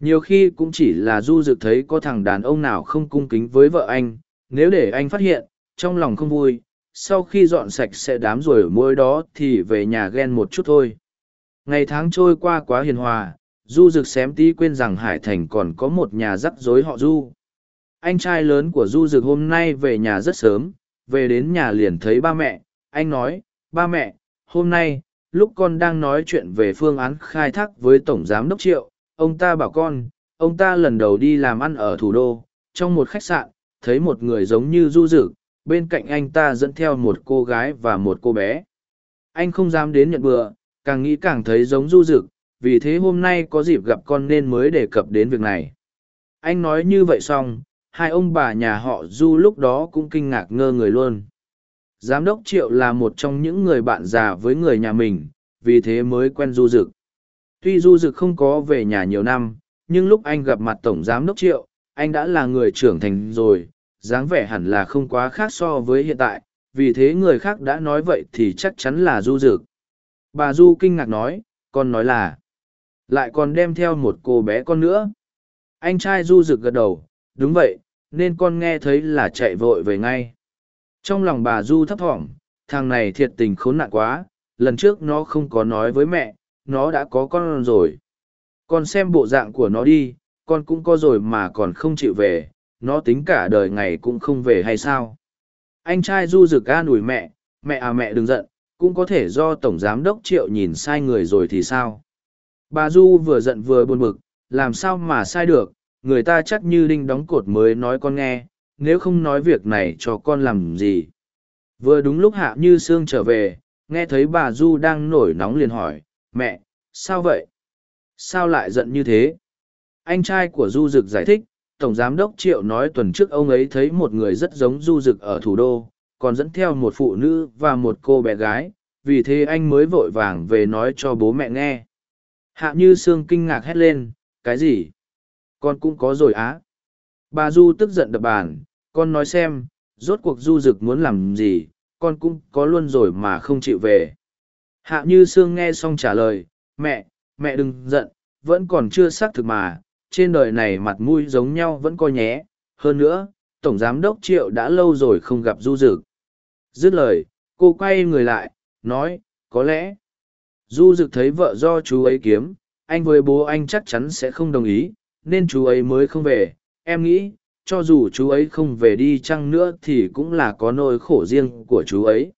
Nhiều khi cũng chỉ là du dực thấy có thằng đàn ông nào không cung kính với vợ anh, nếu để anh phát hiện, trong lòng không vui, sau khi dọn sạch sẽ đám rồi môi đó thì về nhà ghen một chút thôi. Ngày tháng trôi qua quá hiền hòa, du rực xém tí quên rằng Hải Thành còn có một nhà rắc rối họ du. Anh trai lớn của du rực hôm nay về nhà rất sớm, về đến nhà liền thấy ba mẹ, anh nói, ba mẹ, hôm nay, lúc con đang nói chuyện về phương án khai thác với Tổng Giám Đốc Triệu, ông ta bảo con, ông ta lần đầu đi làm ăn ở thủ đô, trong một khách sạn, thấy một người giống như du dực, bên cạnh anh ta dẫn theo một cô gái và một cô bé. Anh không dám đến nhận bữa, càng nghĩ càng thấy giống du dực, vì thế hôm nay có dịp gặp con nên mới đề cập đến việc này. Anh nói như vậy xong, hai ông bà nhà họ du lúc đó cũng kinh ngạc ngơ người luôn. Giám đốc Triệu là một trong những người bạn già với người nhà mình, vì thế mới quen du dực. Tuy du dực không có về nhà nhiều năm, nhưng lúc anh gặp mặt Tổng Giám đốc Triệu, anh đã là người trưởng thành rồi, dáng vẻ hẳn là không quá khác so với hiện tại, vì thế người khác đã nói vậy thì chắc chắn là du dực. Bà Du kinh ngạc nói, con nói là, lại còn đem theo một cô bé con nữa. Anh trai du rực gật đầu, đúng vậy, nên con nghe thấy là chạy vội về ngay. Trong lòng bà Du thấp thỏm, thằng này thiệt tình khốn nạn quá, lần trước nó không có nói với mẹ, nó đã có con rồi. Con xem bộ dạng của nó đi, con cũng có rồi mà còn không chịu về, nó tính cả đời ngày cũng không về hay sao. Anh trai Du rực an ủi mẹ, mẹ à mẹ đừng giận, cũng có thể do Tổng Giám Đốc Triệu nhìn sai người rồi thì sao. Bà Du vừa giận vừa buồn bực, làm sao mà sai được, người ta chắc như đinh đóng cột mới nói con nghe, nếu không nói việc này cho con làm gì. Vừa đúng lúc Hạ Như Sương trở về, nghe thấy bà Du đang nổi nóng liền hỏi, mẹ, sao vậy? Sao lại giận như thế? Anh trai của Du Dực giải thích, Tổng Giám đốc Triệu nói tuần trước ông ấy thấy một người rất giống Du Dực ở thủ đô, còn dẫn theo một phụ nữ và một cô bé gái, vì thế anh mới vội vàng về nói cho bố mẹ nghe. Hạ như sương kinh ngạc hét lên, cái gì? Con cũng có rồi á. Bà Du tức giận đập bàn, con nói xem, rốt cuộc Du Dực muốn làm gì, con cũng có luôn rồi mà không chịu về. Hạ như sương nghe xong trả lời, mẹ, mẹ đừng giận, vẫn còn chưa xác thực mà, trên đời này mặt mũi giống nhau vẫn coi nhé. Hơn nữa, Tổng Giám đốc Triệu đã lâu rồi không gặp Du Dực. Dứt lời, cô quay người lại, nói, có lẽ. Du Dực thấy vợ do chú ấy kiếm, anh với bố anh chắc chắn sẽ không đồng ý, nên chú ấy mới không về. Em nghĩ, cho dù chú ấy không về đi chăng nữa thì cũng là có nỗi khổ riêng của chú ấy.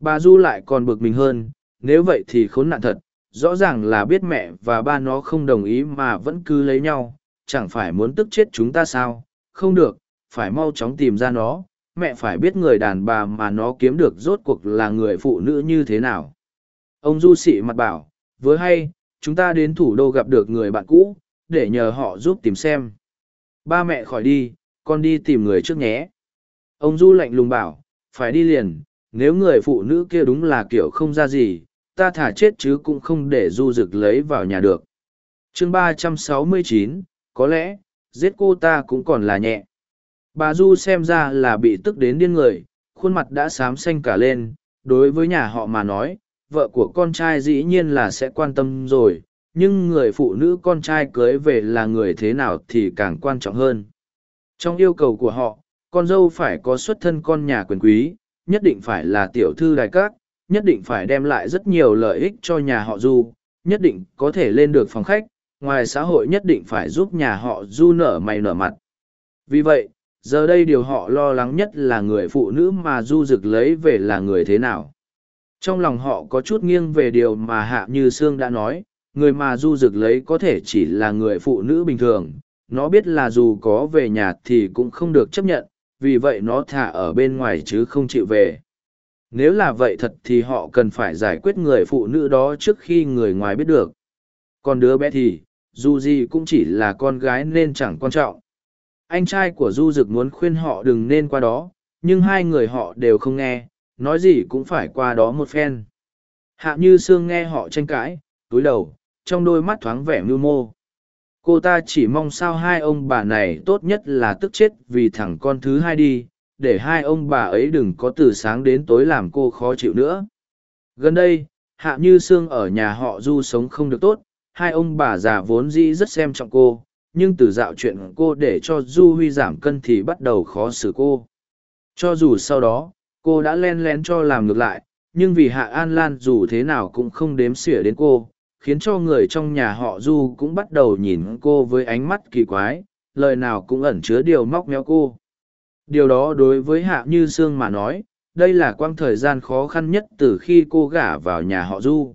Bà Du lại còn bực mình hơn, nếu vậy thì khốn nạn thật, rõ ràng là biết mẹ và ba nó không đồng ý mà vẫn cứ lấy nhau, chẳng phải muốn tức chết chúng ta sao, không được, phải mau chóng tìm ra nó, mẹ phải biết người đàn bà mà nó kiếm được rốt cuộc là người phụ nữ như thế nào. Ông Du Sĩ mặt bảo, với hay, chúng ta đến thủ đô gặp được người bạn cũ, để nhờ họ giúp tìm xem. Ba mẹ khỏi đi, con đi tìm người trước nhé. Ông Du lạnh lùng bảo, phải đi liền, nếu người phụ nữ kia đúng là kiểu không ra gì, ta thả chết chứ cũng không để Du Dực lấy vào nhà được. chương ba trăm sáu mươi chín, có lẽ, giết cô ta cũng còn là nhẹ. Bà Du xem ra là bị tức đến điên người, khuôn mặt đã xám xanh cả lên, đối với nhà họ mà nói, vợ của con trai dĩ nhiên là sẽ quan tâm rồi, nhưng người phụ nữ con trai cưới về là người thế nào thì càng quan trọng hơn. Trong yêu cầu của họ, con dâu phải có xuất thân con nhà quyền quý, nhất định phải là tiểu thư đại các, nhất định phải đem lại rất nhiều lợi ích cho nhà họ Du, nhất định có thể lên được phòng khách, ngoài xã hội nhất định phải giúp nhà họ Du nở mày nở mặt. Vì vậy, giờ đây điều họ lo lắng nhất là người phụ nữ mà Du Dực lấy về là người thế nào. Trong lòng họ có chút nghiêng về điều mà Hạ Như Sương đã nói, người mà Du Dực lấy có thể chỉ là người phụ nữ bình thường, nó biết là dù có về nhà thì cũng không được chấp nhận, vì vậy nó thả ở bên ngoài chứ không chịu về. Nếu là vậy thật thì họ cần phải giải quyết người phụ nữ đó trước khi người ngoài biết được. Còn đứa bé thì, dù gì cũng chỉ là con gái nên chẳng quan trọng. Anh trai của Du Dực muốn khuyên họ đừng nên qua đó, nhưng hai người họ đều không nghe, nói gì cũng phải qua đó một phen. Hạ Như Sương nghe họ tranh cãi, túi đầu, trong đôi mắt thoáng vẻ mưu mô. Cô ta chỉ mong sao hai ông bà này tốt nhất là tức chết vì thằng con thứ hai đi, để hai ông bà ấy đừng có từ sáng đến tối làm cô khó chịu nữa. Gần đây, Hạ Như Sương ở nhà họ Du sống không được tốt, hai ông bà già vốn dĩ rất xem trọng cô, nhưng từ dạo chuyện cô để cho Du Huy giảm cân thì bắt đầu khó xử cô. Cho dù sau đó, cô đã len lén cho làm ngược lại, nhưng vì Hạ An Lan dù thế nào cũng không đếm xỉa đến cô, khiến cho người trong nhà họ Du cũng bắt đầu nhìn cô với ánh mắt kỳ quái, lời nào cũng ẩn chứa điều móc méo cô. Điều đó đối với Hạ Như Sương mà nói, đây là quang thời gian khó khăn nhất từ khi cô gả vào nhà họ Du.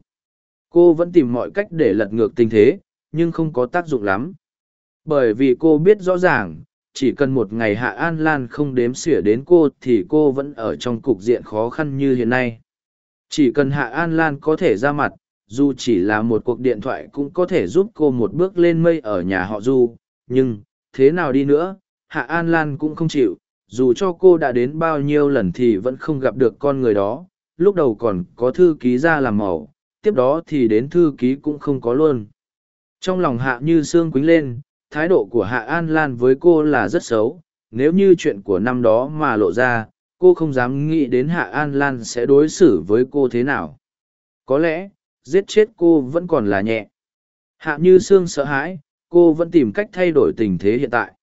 Cô vẫn tìm mọi cách để lật ngược tình thế, nhưng không có tác dụng lắm. Bởi vì cô biết rõ ràng, chỉ cần một ngày Hạ An Lan không đếm xỉa đến cô thì cô vẫn ở trong cục diện khó khăn như hiện nay. Chỉ cần Hạ An Lan có thể ra mặt, dù chỉ là một cuộc điện thoại cũng có thể giúp cô một bước lên mây ở nhà họ Du, nhưng, thế nào đi nữa, Hạ An Lan cũng không chịu, dù cho cô đã đến bao nhiêu lần thì vẫn không gặp được con người đó, lúc đầu còn có thư ký ra làm mẫu, tiếp đó thì đến thư ký cũng không có luôn. Trong lòng Hạ như xương quính lên, thái độ của Hạ An Lan với cô là rất xấu, nếu như chuyện của năm đó mà lộ ra, cô không dám nghĩ đến Hạ An Lan sẽ đối xử với cô thế nào. Có lẽ, giết chết cô vẫn còn là nhẹ. Hạ như Sương sợ hãi, cô vẫn tìm cách thay đổi tình thế hiện tại.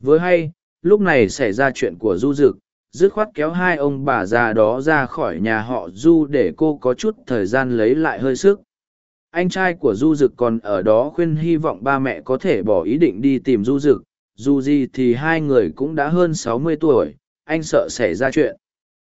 Với hay, lúc này xảy ra chuyện của du dực dứt khoát kéo hai ông bà già đó ra khỏi nhà họ du để cô có chút thời gian lấy lại hơi sức anh trai của du dực còn ở đó khuyên hy vọng ba mẹ có thể bỏ ý định đi tìm du dực dù gì thì hai người cũng đã hơn sáu mươi tuổi anh sợ xảy ra chuyện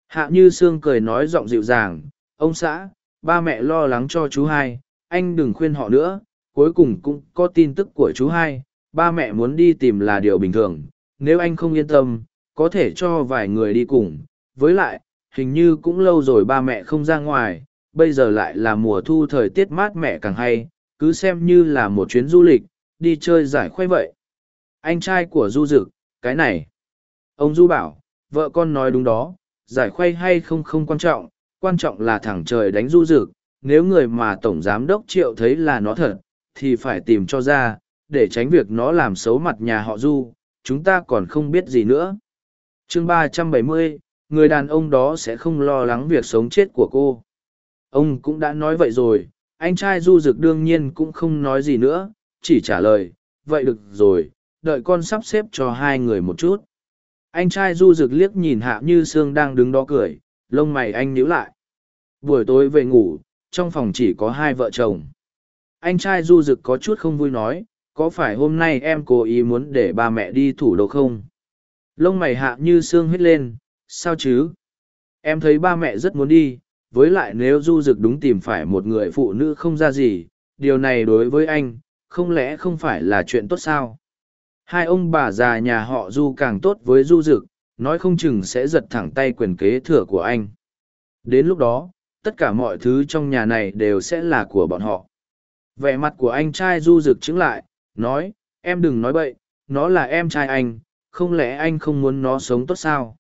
hạ như sương cười nói giọng dịu dàng ông xã ba mẹ lo lắng cho chú hai anh đừng khuyên họ nữa cuối cùng cũng có tin tức của chú hai ba mẹ muốn đi tìm là điều bình thường nếu anh không yên tâm, có thể cho vài người đi cùng. Với lại, hình như cũng lâu rồi ba mẹ không ra ngoài, bây giờ lại là mùa thu thời tiết mát mẻ càng hay, cứ xem như là một chuyến du lịch, đi chơi giải khoay vậy. Anh trai của Du Dực, cái này. Ông Du bảo, vợ con nói đúng đó, giải khoay hay không không quan trọng, quan trọng là thẳng trời đánh Du Dực, nếu người mà Tổng Giám Đốc Triệu thấy là nó thật, thì phải tìm cho ra, để tránh việc nó làm xấu mặt nhà họ Du, chúng ta còn không biết gì nữa. chương ba trăm bảy mươi, người đàn ông đó sẽ không lo lắng việc sống chết của cô. Ông cũng đã nói vậy rồi, anh trai Du Dực đương nhiên cũng không nói gì nữa, chỉ trả lời, vậy được rồi, đợi con sắp xếp cho hai người một chút. Anh trai Du Dực liếc nhìn Hạ Như Sương đang đứng đó cười, lông mày anh nhíu lại. Buổi tối về ngủ, trong phòng chỉ có hai vợ chồng. Anh trai Du Dực có chút không vui nói, có phải hôm nay em cố ý muốn để ba mẹ đi thủ đô không? Lông mày Hạ Như Sương hít lên, sao chứ? Em thấy ba mẹ rất muốn đi, với lại nếu Du Dực đúng tìm phải một người phụ nữ không ra gì, điều này đối với anh, không lẽ không phải là chuyện tốt sao? Hai ông bà già nhà họ Du càng tốt với Du Dực, nói không chừng sẽ giật thẳng tay quyền kế thừa của anh. Đến lúc đó, tất cả mọi thứ trong nhà này đều sẽ là của bọn họ. Vẻ mặt của anh trai Du Dực chứng lại, nói, em đừng nói bậy, nó là em trai anh, không lẽ anh không muốn nó sống tốt sao?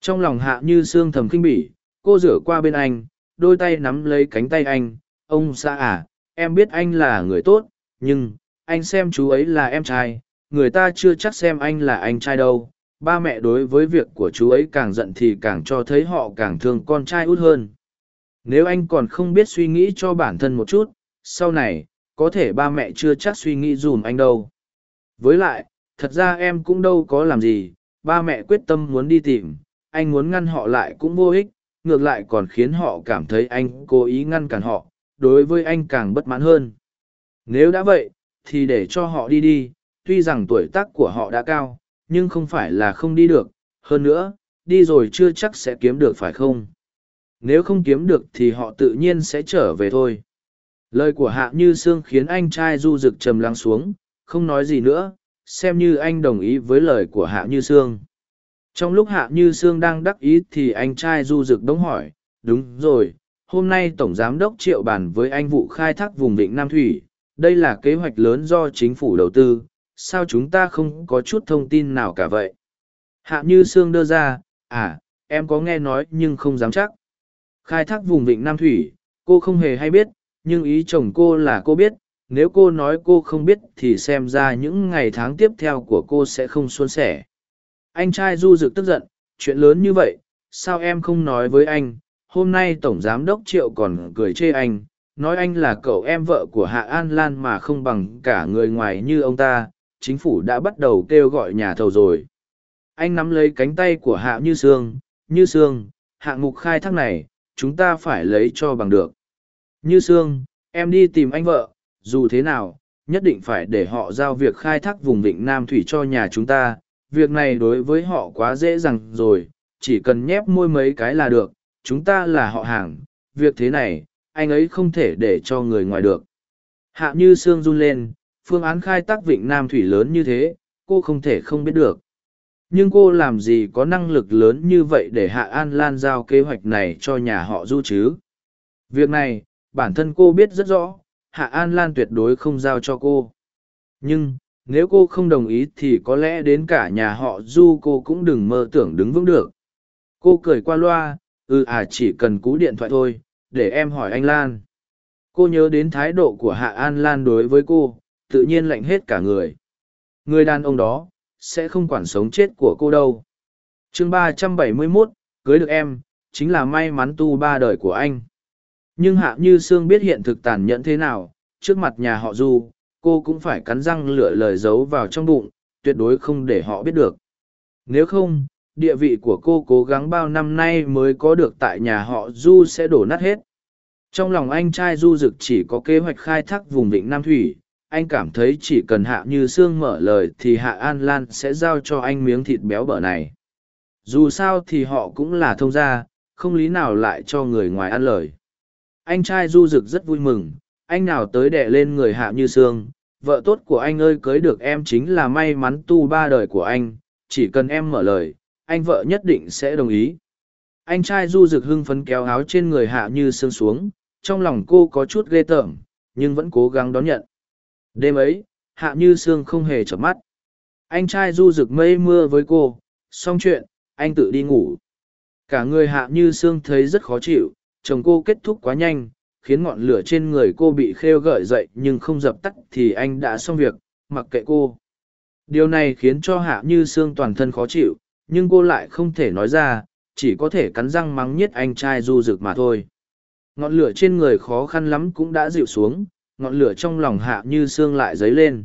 Trong lòng hạ như xương thầm kinh bỉ, cô rửa qua bên anh, đôi tay nắm lấy cánh tay anh, ông xã à, em biết anh là người tốt, nhưng, anh xem chú ấy là em trai, người ta chưa chắc xem anh là anh trai đâu. Ba mẹ đối với việc của chú ấy càng giận thì càng cho thấy họ càng thương con trai út hơn. Nếu anh còn không biết suy nghĩ cho bản thân một chút, sau này, có thể ba mẹ chưa chắc suy nghĩ dùm anh đâu. Với lại, thật ra em cũng đâu có làm gì, ba mẹ quyết tâm muốn đi tìm, anh muốn ngăn họ lại cũng vô ích, ngược lại còn khiến họ cảm thấy anh cố ý ngăn cản họ, đối với anh càng bất mãn hơn. Nếu đã vậy, thì để cho họ đi đi, tuy rằng tuổi tác của họ đã cao, nhưng không phải là không đi được, hơn nữa, đi rồi chưa chắc sẽ kiếm được phải không? Nếu không kiếm được thì họ tự nhiên sẽ trở về thôi. Lời của Hạ Như Sương khiến anh trai du rực trầm lắng xuống, không nói gì nữa, xem như anh đồng ý với lời của Hạ Như Sương. Trong lúc Hạ Như Sương đang đắc ý thì anh trai du rực đống hỏi, đúng rồi, hôm nay Tổng Giám đốc triệu bàn với anh vụ khai thác vùng vịnh Nam Thủy, đây là kế hoạch lớn do chính phủ đầu tư, sao chúng ta không có chút thông tin nào cả vậy? Hạ Như Sương đưa ra, à, em có nghe nói nhưng không dám chắc. Khai thác vùng vịnh Nam Thủy, cô không hề hay biết, nhưng ý chồng cô là cô biết, nếu cô nói cô không biết thì xem ra những ngày tháng tiếp theo của cô sẽ không suôn sẻ. Anh trai du dực tức giận, chuyện lớn như vậy, sao em không nói với anh, hôm nay Tổng Giám đốc Triệu còn cười chê anh, nói anh là cậu em vợ của Hạ An Lan mà không bằng cả người ngoài như ông ta, chính phủ đã bắt đầu kêu gọi nhà thầu rồi. Anh nắm lấy cánh tay của Hạ Như Sương, Như Sương, hạng mục khai thác này, chúng ta phải lấy cho bằng được. Như Sương, em đi tìm anh vợ, dù thế nào, nhất định phải để họ giao việc khai thác vùng vịnh Nam Thủy cho nhà chúng ta. Việc này đối với họ quá dễ dàng rồi, chỉ cần nhép môi mấy cái là được, chúng ta là họ hàng. Việc thế này, anh ấy không thể để cho người ngoài được. Hạ như Sương run lên, phương án khai thác vịnh Nam Thủy lớn như thế, cô không thể không biết được. Nhưng cô làm gì có năng lực lớn như vậy để Hạ An Lan giao kế hoạch này cho nhà họ Du chứ? Việc này, bản thân cô biết rất rõ, Hạ An Lan tuyệt đối không giao cho cô. Nhưng, nếu cô không đồng ý thì có lẽ đến cả nhà họ Du cô cũng đừng mơ tưởng đứng vững được. Cô cười qua loa, ừ à chỉ cần cú điện thoại thôi, để em hỏi anh Lan. Cô nhớ đến thái độ của Hạ An Lan đối với cô, tự nhiên lạnh hết cả người. Người đàn ông đó, sẽ không quản sống chết của cô đâu. chương ba trăm bảy mươi 371, cưới được em, chính là may mắn tu ba đời của anh. Nhưng Hạ Như Sương biết hiện thực tàn nhẫn thế nào, trước mặt nhà họ Du, cô cũng phải cắn răng lựa lời giấu vào trong bụng, tuyệt đối không để họ biết được. Nếu không, địa vị của cô cố gắng bao năm nay mới có được tại nhà họ Du sẽ đổ nát hết. Trong lòng anh trai Du Dực chỉ có kế hoạch khai thác vùng vịnh Nam Thủy, anh cảm thấy chỉ cần Hạ Như Sương mở lời thì Hạ An Lan sẽ giao cho anh miếng thịt béo bở này. Dù sao thì họ cũng là thông gia, không lý nào lại cho người ngoài ăn lời. Anh trai Du Dực rất vui mừng, anh nào tới đẻ lên người Hạ Như Sương, vợ tốt của anh ơi cưới được em chính là may mắn tu ba đời của anh, chỉ cần em mở lời, anh vợ nhất định sẽ đồng ý. Anh trai Du Dực hưng phấn kéo áo trên người Hạ Như Sương xuống, trong lòng cô có chút ghê tởm, nhưng vẫn cố gắng đón nhận. Đêm ấy, Hạ Như Sương không hề chợp mắt. Anh trai Du Dực mây mưa với cô, xong chuyện, anh tự đi ngủ. Cả người Hạ Như Sương thấy rất khó chịu, chồng cô kết thúc quá nhanh, khiến ngọn lửa trên người cô bị khêu gợi dậy nhưng không dập tắt thì anh đã xong việc mặc kệ cô điều này khiến cho hạ như Sương toàn thân khó chịu nhưng cô lại không thể nói ra chỉ có thể cắn răng mắng nhất anh trai du rực mà thôi ngọn lửa trên người khó khăn lắm cũng đã dịu xuống ngọn lửa trong lòng hạ như xương lại dấy lên.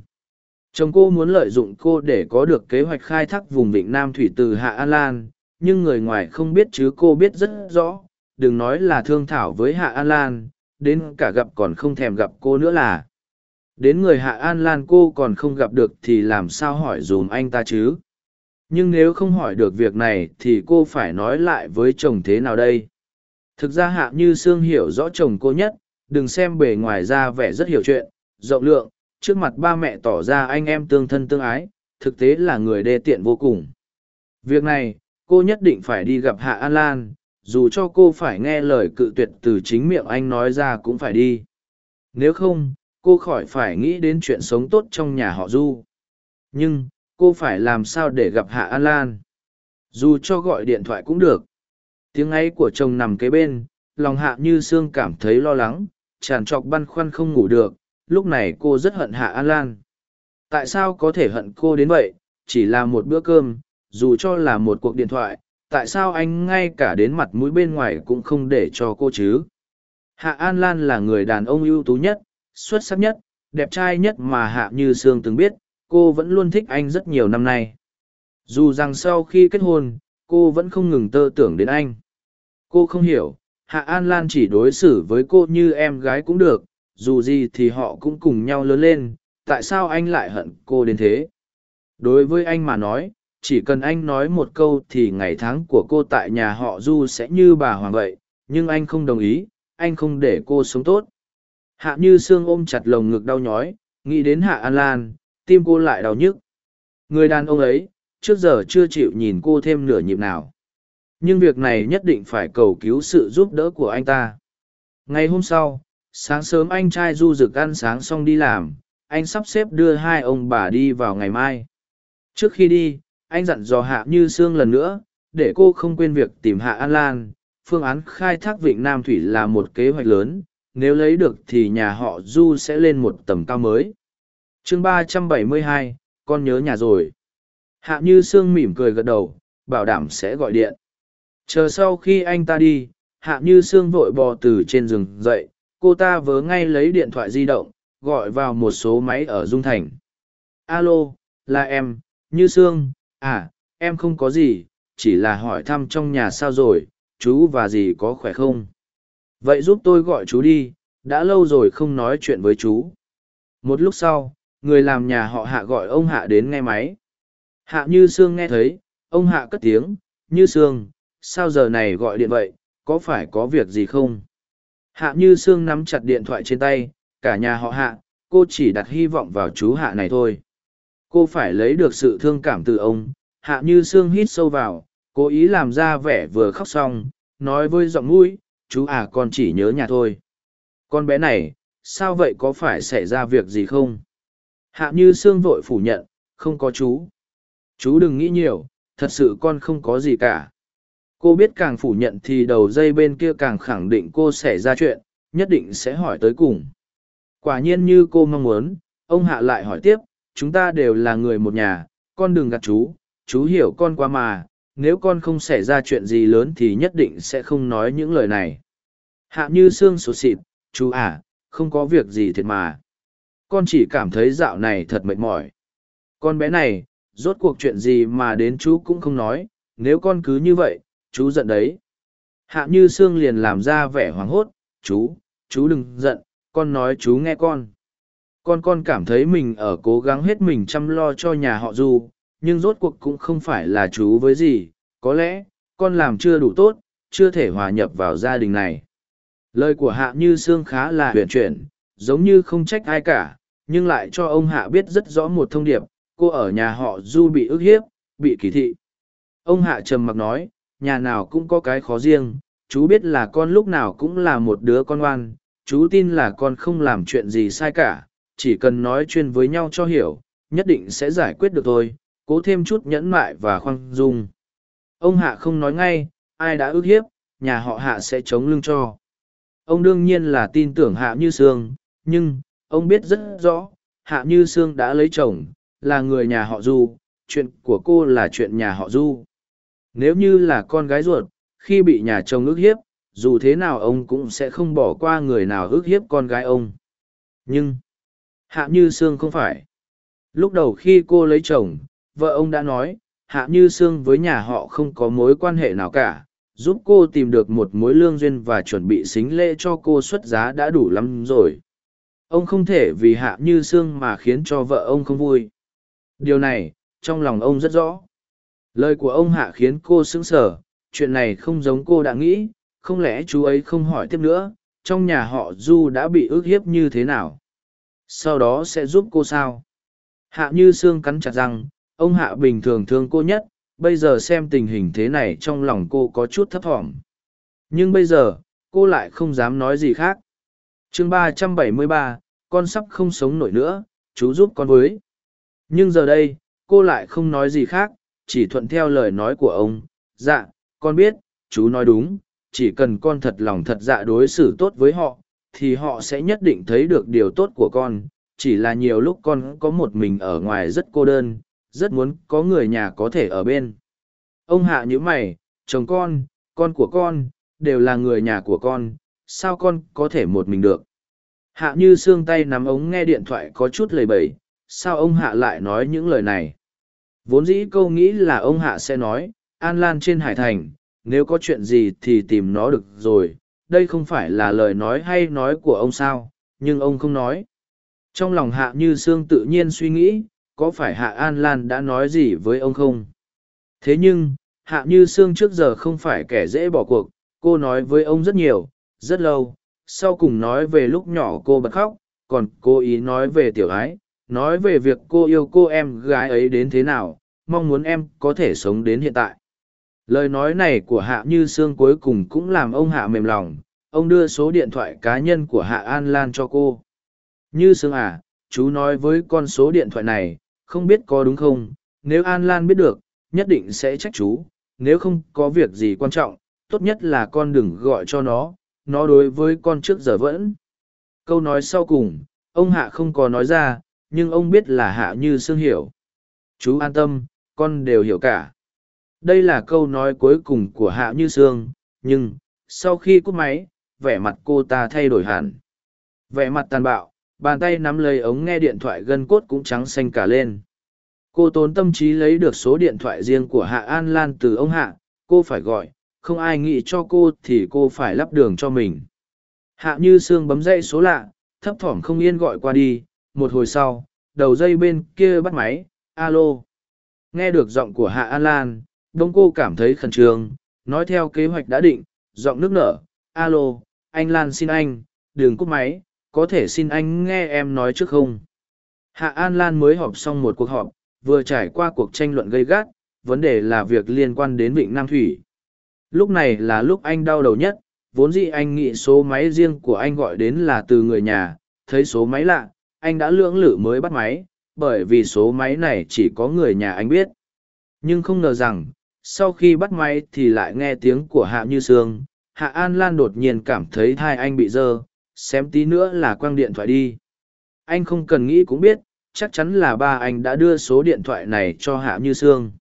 Chồng cô muốn lợi dụng cô để có được kế hoạch khai thác vùng vịnh nam thủy từ hạ an lan, nhưng người ngoài không biết chứ cô biết rất rõ, đừng nói là thương thảo với hạ an lan, đến cả gặp còn không thèm gặp cô nữa là. Đến người hạ an lan cô còn không gặp được thì làm sao hỏi dùm anh ta chứ? Nhưng nếu không hỏi được việc này thì cô phải nói lại với chồng thế nào đây? Thực ra hạ như sương hiểu rõ chồng cô nhất đừng xem bề ngoài ra vẻ rất hiểu chuyện, rộng lượng, trước mặt ba mẹ tỏ ra anh em tương thân tương ái, thực tế là người đê tiện vô cùng. Việc này, cô nhất định phải đi gặp hạ an lan, dù cho cô phải nghe lời cự tuyệt từ chính miệng anh nói ra cũng phải đi. Nếu không, cô khỏi phải nghĩ đến chuyện sống tốt trong nhà họ du. Nhưng, cô phải làm sao để gặp hạ an lan? Dù cho gọi điện thoại cũng được. Tiếng ấy của chồng nằm kế bên, lòng hạ như sương cảm thấy lo lắng tràn trọc băn khoăn không ngủ được, lúc này cô rất hận hạ an lan. Tại sao có thể hận cô đến vậy? Chỉ là một bữa cơm, dù cho là một cuộc điện thoại, tại sao anh ngay cả đến mặt mũi bên ngoài cũng không để cho cô chứ? Hạ an lan là người đàn ông ưu tú nhất, xuất sắc nhất, đẹp trai nhất mà hạ như sương từng biết, cô vẫn luôn thích anh rất nhiều năm nay. Dù rằng sau khi kết hôn, cô vẫn không ngừng tơ tưởng đến anh. Cô không hiểu hạ an lan chỉ đối xử với cô như em gái cũng được, dù gì thì họ cũng cùng nhau lớn lên, tại sao anh lại hận cô đến thế? Đối với anh mà nói, chỉ cần anh nói một câu thì ngày tháng của cô tại nhà họ du sẽ như bà hoàng vậy, nhưng anh không đồng ý, anh không để cô sống tốt. Hạ như sương ôm chặt lồng ngực đau nhói, nghĩ đến hạ an lan, tim cô lại đau nhức. Người đàn ông ấy, trước giờ chưa chịu nhìn cô thêm nửa nhịp nào nhưng việc này nhất định phải cầu cứu sự giúp đỡ của anh ta. Ngày hôm sau, sáng sớm anh trai du rực ăn sáng xong đi làm, anh sắp xếp đưa hai ông bà đi vào ngày mai. Trước khi đi, anh dặn dò hạ như sương lần nữa, để cô không quên việc tìm hạ an lan. Phương án khai thác vịnh nam thủy là một kế hoạch lớn, nếu lấy được thì nhà họ du sẽ lên một tầm cao mới. Chương ba trăm bảy mươi hai, con nhớ nhà rồi. Hạ như sương mỉm cười gật đầu, bảo đảm sẽ gọi điện chờ sau khi anh ta đi, hạ như sương vội bò từ trên giường dậy, cô ta vớ ngay lấy điện thoại di động, gọi vào một số máy ở dung thành. Alo, là em, như sương à em không có gì, chỉ là hỏi thăm trong nhà sao rồi, chú và dì có khỏe không? Vậy giúp tôi gọi chú đi, đã lâu rồi không nói chuyện với chú. Một lúc sau, người làm nhà họ hạ gọi ông hạ đến nghe máy. Hạ như sương nghe thấy, ông hạ cất tiếng, như sương sao giờ này gọi điện vậy, có phải có việc gì không? Hạ như sương nắm chặt điện thoại trên tay, cả nhà họ hạ, cô chỉ đặt hy vọng vào chú hạ này thôi. Cô phải lấy được sự thương cảm từ ông, hạ như sương hít sâu vào, cố ý làm ra vẻ vừa khóc xong, nói với giọng mũi, chú à con chỉ nhớ nhà thôi. Con bé này, sao vậy, có phải xảy ra việc gì không? Hạ như sương vội phủ nhận, không có chú. Chú đừng nghĩ nhiều, thật sự con không có gì cả cô biết càng phủ nhận thì đầu dây bên kia càng khẳng định cô sẽ ra chuyện, nhất định sẽ hỏi tới cùng. Quả nhiên như cô mong muốn, ông hạ lại hỏi tiếp, chúng ta đều là người một nhà, con đừng gạt chú chú hiểu con qua mà, nếu con không xảy ra chuyện gì lớn thì nhất định sẽ không nói những lời này. Hạ như xương sụt xịt chú à không có việc gì thiệt mà. Con chỉ cảm thấy dạo này thật mệt mỏi. Con bé này, rốt cuộc chuyện gì mà đến chú cũng không nói, nếu con cứ như vậy chú giận đấy. Hạ như sương liền làm ra vẻ hoảng hốt, chú chú đừng giận, con nói chú nghe con. Con con cảm thấy mình ở cố gắng hết mình chăm lo cho nhà họ du, nhưng rốt cuộc cũng không phải là chú với gì. Có lẽ, con làm chưa đủ tốt, chưa thể hòa nhập vào gia đình này. Lời của hạ như sương khá là huyền chuyển, giống như không trách ai cả, nhưng lại cho ông hạ biết rất rõ một thông điệp, cô ở nhà họ du bị ức hiếp, bị kỳ thị. Ông hạ trầm mặc nói nhà nào cũng có cái khó riêng chú biết là con lúc nào cũng là một đứa con ngoan. chú tin là con không làm chuyện gì sai cả chỉ cần nói chuyện với nhau cho hiểu nhất định sẽ giải quyết được thôi cố thêm chút nhẫn mại và khoan dung ông hạ không nói ngay ai đã ức hiếp nhà họ hạ sẽ chống lưng cho ông đương nhiên là tin tưởng Hạ Như Sương, nhưng, ông biết rất rõ, Hạ Như Sương đã lấy chồng, là người nhà họ Du, chuyện của cô là chuyện nhà họ Du. Nếu như là con gái ruột, khi bị nhà chồng ức hiếp, dù thế nào ông cũng sẽ không bỏ qua người nào ức hiếp con gái ông. Nhưng, Hạ Như Sương không phải. Lúc đầu khi cô lấy chồng, vợ ông đã nói, Hạ Như Sương với nhà họ không có mối quan hệ nào cả, giúp cô tìm được một mối lương duyên và chuẩn bị xính lễ cho cô xuất giá đã đủ lắm rồi. Ông không thể vì Hạ Như Sương mà khiến cho vợ ông không vui. Điều này, trong lòng ông rất rõ. Lời của ông Hạ khiến cô sững sờ, chuyện này không giống cô đã nghĩ, không lẽ chú ấy không hỏi tiếp nữa, trong nhà họ Du đã bị ức hiếp như thế nào? Sau đó sẽ giúp cô sao? Hạ như Sương cắn chặt răng, ông Hạ bình thường thương cô nhất, bây giờ xem tình hình thế này trong lòng cô có chút thấp thỏm. Nhưng bây giờ, cô lại không dám nói gì khác. chương ba trăm bảy mươi ba, con sắp không sống nổi nữa, chú giúp con với. Nhưng giờ đây, cô lại không nói gì khác, chỉ thuận theo lời nói của ông. Dạ, con biết, chú nói đúng, chỉ cần con thật lòng thật dạ đối xử tốt với họ, thì họ sẽ nhất định thấy được điều tốt của con. Chỉ là nhiều lúc con có một mình ở ngoài rất cô đơn, rất muốn có người nhà có thể ở bên. Ông hạ như mày, chồng con, con của con, đều là người nhà của con, sao con có thể một mình được? Hạ như xương tay nắm ống nghe điện thoại có chút lầy bẩy, sao ông hạ lại nói những lời này? Vốn dĩ câu nghĩ là ông hạ sẽ nói, An Lan trên Hải Thành, nếu có chuyện gì thì tìm nó được rồi, đây không phải là lời nói hay nói của ông sao, nhưng ông không nói. Trong lòng hạ như sương tự nhiên suy nghĩ, có phải hạ An Lan đã nói gì với ông không? Thế nhưng, hạ như sương trước giờ không phải kẻ dễ bỏ cuộc, cô nói với ông rất nhiều, rất lâu, sau cùng nói về lúc nhỏ cô bật khóc, còn cô ý nói về tiểu ái, nói về việc cô yêu cô em gái ấy đến thế nào, mong muốn em có thể sống đến hiện tại. Lời nói này của Hạ Như Sương cuối cùng cũng làm ông Hạ mềm lòng, ông đưa số điện thoại cá nhân của Hạ An Lan cho cô. Như Sương à, chú nói với con số điện thoại này, không biết có đúng không, nếu An Lan biết được, nhất định sẽ trách chú, nếu không có việc gì quan trọng, tốt nhất là con đừng gọi cho nó, nó đối với con trước giờ vẫn. Câu nói sau cùng, ông Hạ không có nói ra, nhưng ông biết là Hạ Như Sương hiểu. Chú an tâm, con đều hiểu cả. Đây là câu nói cuối cùng của hạ như sương nhưng sau khi cúp máy vẻ mặt cô ta thay đổi hẳn. Vẻ mặt tàn bạo bàn tay nắm lấy ống nghe điện thoại gân cốt cũng trắng xanh cả lên. Cô tốn tâm trí lấy được số điện thoại riêng của hạ an lan từ ông hạ cô phải gọi không ai nghĩ cho cô thì cô phải lắp đường cho mình. Hạ như sương bấm dây số lạ thấp thỏm không yên gọi qua đi một hồi sau, đầu dây bên kia bắt máy, alo. Nghe được giọng của hạ an lan, đông cô cảm thấy khẩn trương, nói theo kế hoạch đã định, giọng nước nở, alo, anh lan xin anh, đừng cúp máy, có thể xin anh nghe em nói trước không? Hạ an lan mới họp xong một cuộc họp, vừa trải qua cuộc tranh luận gây gắt, vấn đề là việc liên quan đến vịnh nam thủy. Lúc này là lúc anh đau đầu nhất, vốn dĩ anh nghĩ số máy riêng của anh gọi đến là từ người nhà, thấy số máy lạ anh đã lưỡng lự mới bắt máy, bởi vì số máy này chỉ có người nhà anh biết. Nhưng không ngờ rằng, sau khi bắt máy thì lại nghe tiếng của hạ như sương, hạ an lan đột nhiên cảm thấy thai anh bị dơ, xém tí nữa là quăng điện thoại đi. Anh không cần nghĩ cũng biết, chắc chắn là ba anh đã đưa số điện thoại này cho hạ như sương.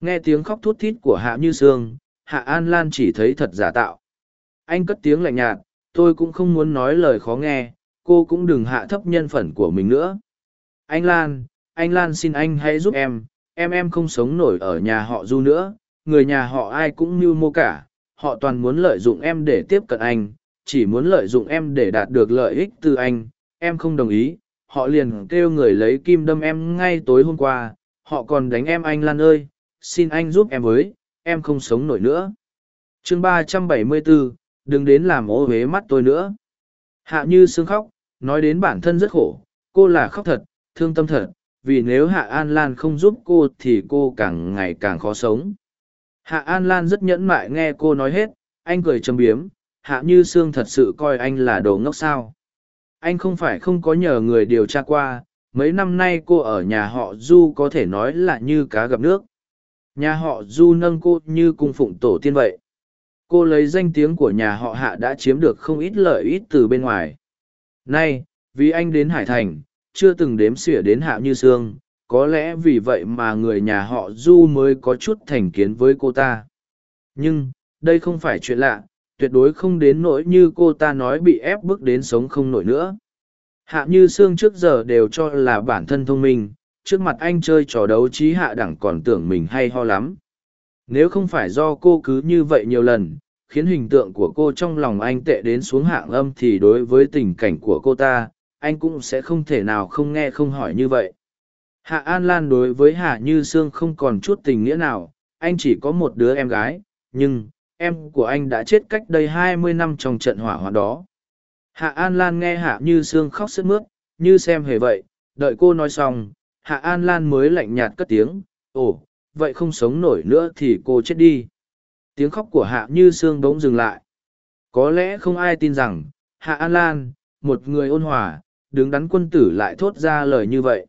Nghe tiếng khóc thút thít của hạ như sương, hạ an lan chỉ thấy thật giả tạo. Anh cất tiếng lạnh nhạt, tôi cũng không muốn nói lời khó nghe cô cũng đừng hạ thấp nhân phẩm của mình nữa. Anh lan anh lan xin anh hãy giúp em em em không sống nổi ở nhà họ du nữa, người nhà họ ai cũng mưu mô cả, họ toàn muốn lợi dụng em để tiếp cận anh, chỉ muốn lợi dụng em để đạt được lợi ích từ anh, em không đồng ý, họ liền kêu người lấy kim đâm em ngay tối hôm qua, họ còn đánh em anh lan ơi, xin anh giúp em với, em không sống nổi nữa. Chương ba trăm bảy mươi bốn, đừng đến làm ô huế mắt tôi nữa. Hạ như sương khóc nói đến bản thân rất khổ, cô là khóc thật, thương tâm thật, vì nếu hạ an lan không giúp cô thì cô càng ngày càng khó sống. Hạ an lan rất nhẫn mại nghe cô nói hết, anh cười châm biếm, hạ như sương thật sự coi anh là đồ ngốc sao? Anh không phải không có nhờ người điều tra qua, mấy năm nay cô ở nhà họ du có thể nói là như cá gặp nước. Nhà họ du nâng cô như cung phụng tổ tiên vậy. Cô lấy danh tiếng của nhà họ hạ đã chiếm được không ít lợi ích từ bên ngoài nay, vì anh đến hải thành, chưa từng đếm xỉa đến hạ như sương, có lẽ vì vậy mà người nhà họ du mới có chút thành kiến với cô ta. Nhưng, đây không phải chuyện lạ, tuyệt đối không đến nỗi như cô ta nói bị ép bước đến sống không nổi nữa. Hạ như sương trước giờ đều cho là bản thân thông minh, trước mặt anh chơi trò đấu trí hạ đẳng còn tưởng mình hay ho lắm. Nếu không phải do cô cứ như vậy nhiều lần khiến hình tượng của cô trong lòng anh tệ đến xuống hạng âm thì đối với tình cảnh của cô ta, anh cũng sẽ không thể nào không nghe không hỏi như vậy. Hạ an lan đối với hạ như sương không còn chút tình nghĩa nào, anh chỉ có một đứa em gái, nhưng em của anh đã chết cách đây hai mươi năm trong trận hỏa hoạn đó. Hạ an lan nghe hạ như sương khóc sức mướt, như xem hề vậy, đợi cô nói xong, hạ an lan mới lạnh nhạt cất tiếng, ồ, vậy không sống nổi nữa thì cô chết đi tiếng khóc của hạ như sương bỗng dừng lại. Có lẽ không ai tin rằng, hạ an lan, một người ôn hòa, đứng đắn quân tử lại thốt ra lời như vậy.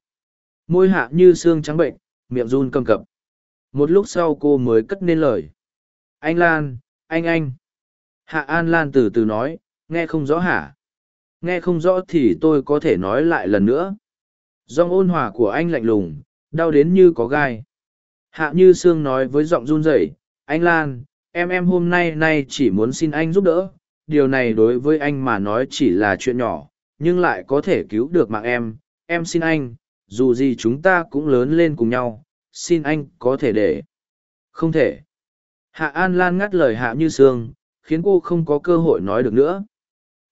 Môi hạ như xương trắng bệnh, miệng run cầm cập. Một lúc sau cô mới cất nên lời. Anh lan, anh anh. Hạ an lan từ từ nói, nghe không rõ hả? Nghe không rõ thì tôi có thể nói lại lần nữa. Giọng ôn hòa của anh lạnh lùng, đau đến như có gai. Hạ như sương nói với giọng run rẩy, anh lan em em hôm nay nay chỉ muốn xin anh giúp đỡ, điều này đối với anh mà nói chỉ là chuyện nhỏ, nhưng lại có thể cứu được mạng em. Em xin anh, dù gì chúng ta cũng lớn lên cùng nhau, xin anh có thể để. Không thể. Hạ an lan ngắt lời hạ như sương, khiến cô không có cơ hội nói được nữa.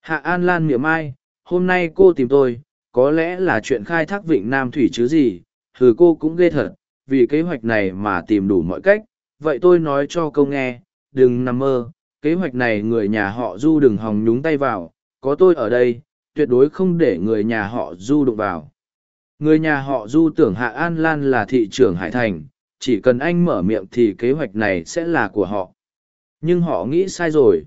Hạ an lan miệng ai hôm nay cô tìm tôi, có lẽ là chuyện khai thác vịnh nam thủy chứ gì thử cô cũng ghê thật, vì kế hoạch này mà tìm đủ mọi cách, vậy tôi nói cho câu nghe đừng nằm mơ, kế hoạch này người nhà họ du đừng hòng nhúng tay vào, có tôi ở đây, tuyệt đối không để người nhà họ du đụng vào. Người nhà họ du tưởng hạ an lan là thị trưởng hải thành, chỉ cần anh mở miệng thì kế hoạch này sẽ là của họ. Nhưng họ nghĩ sai rồi.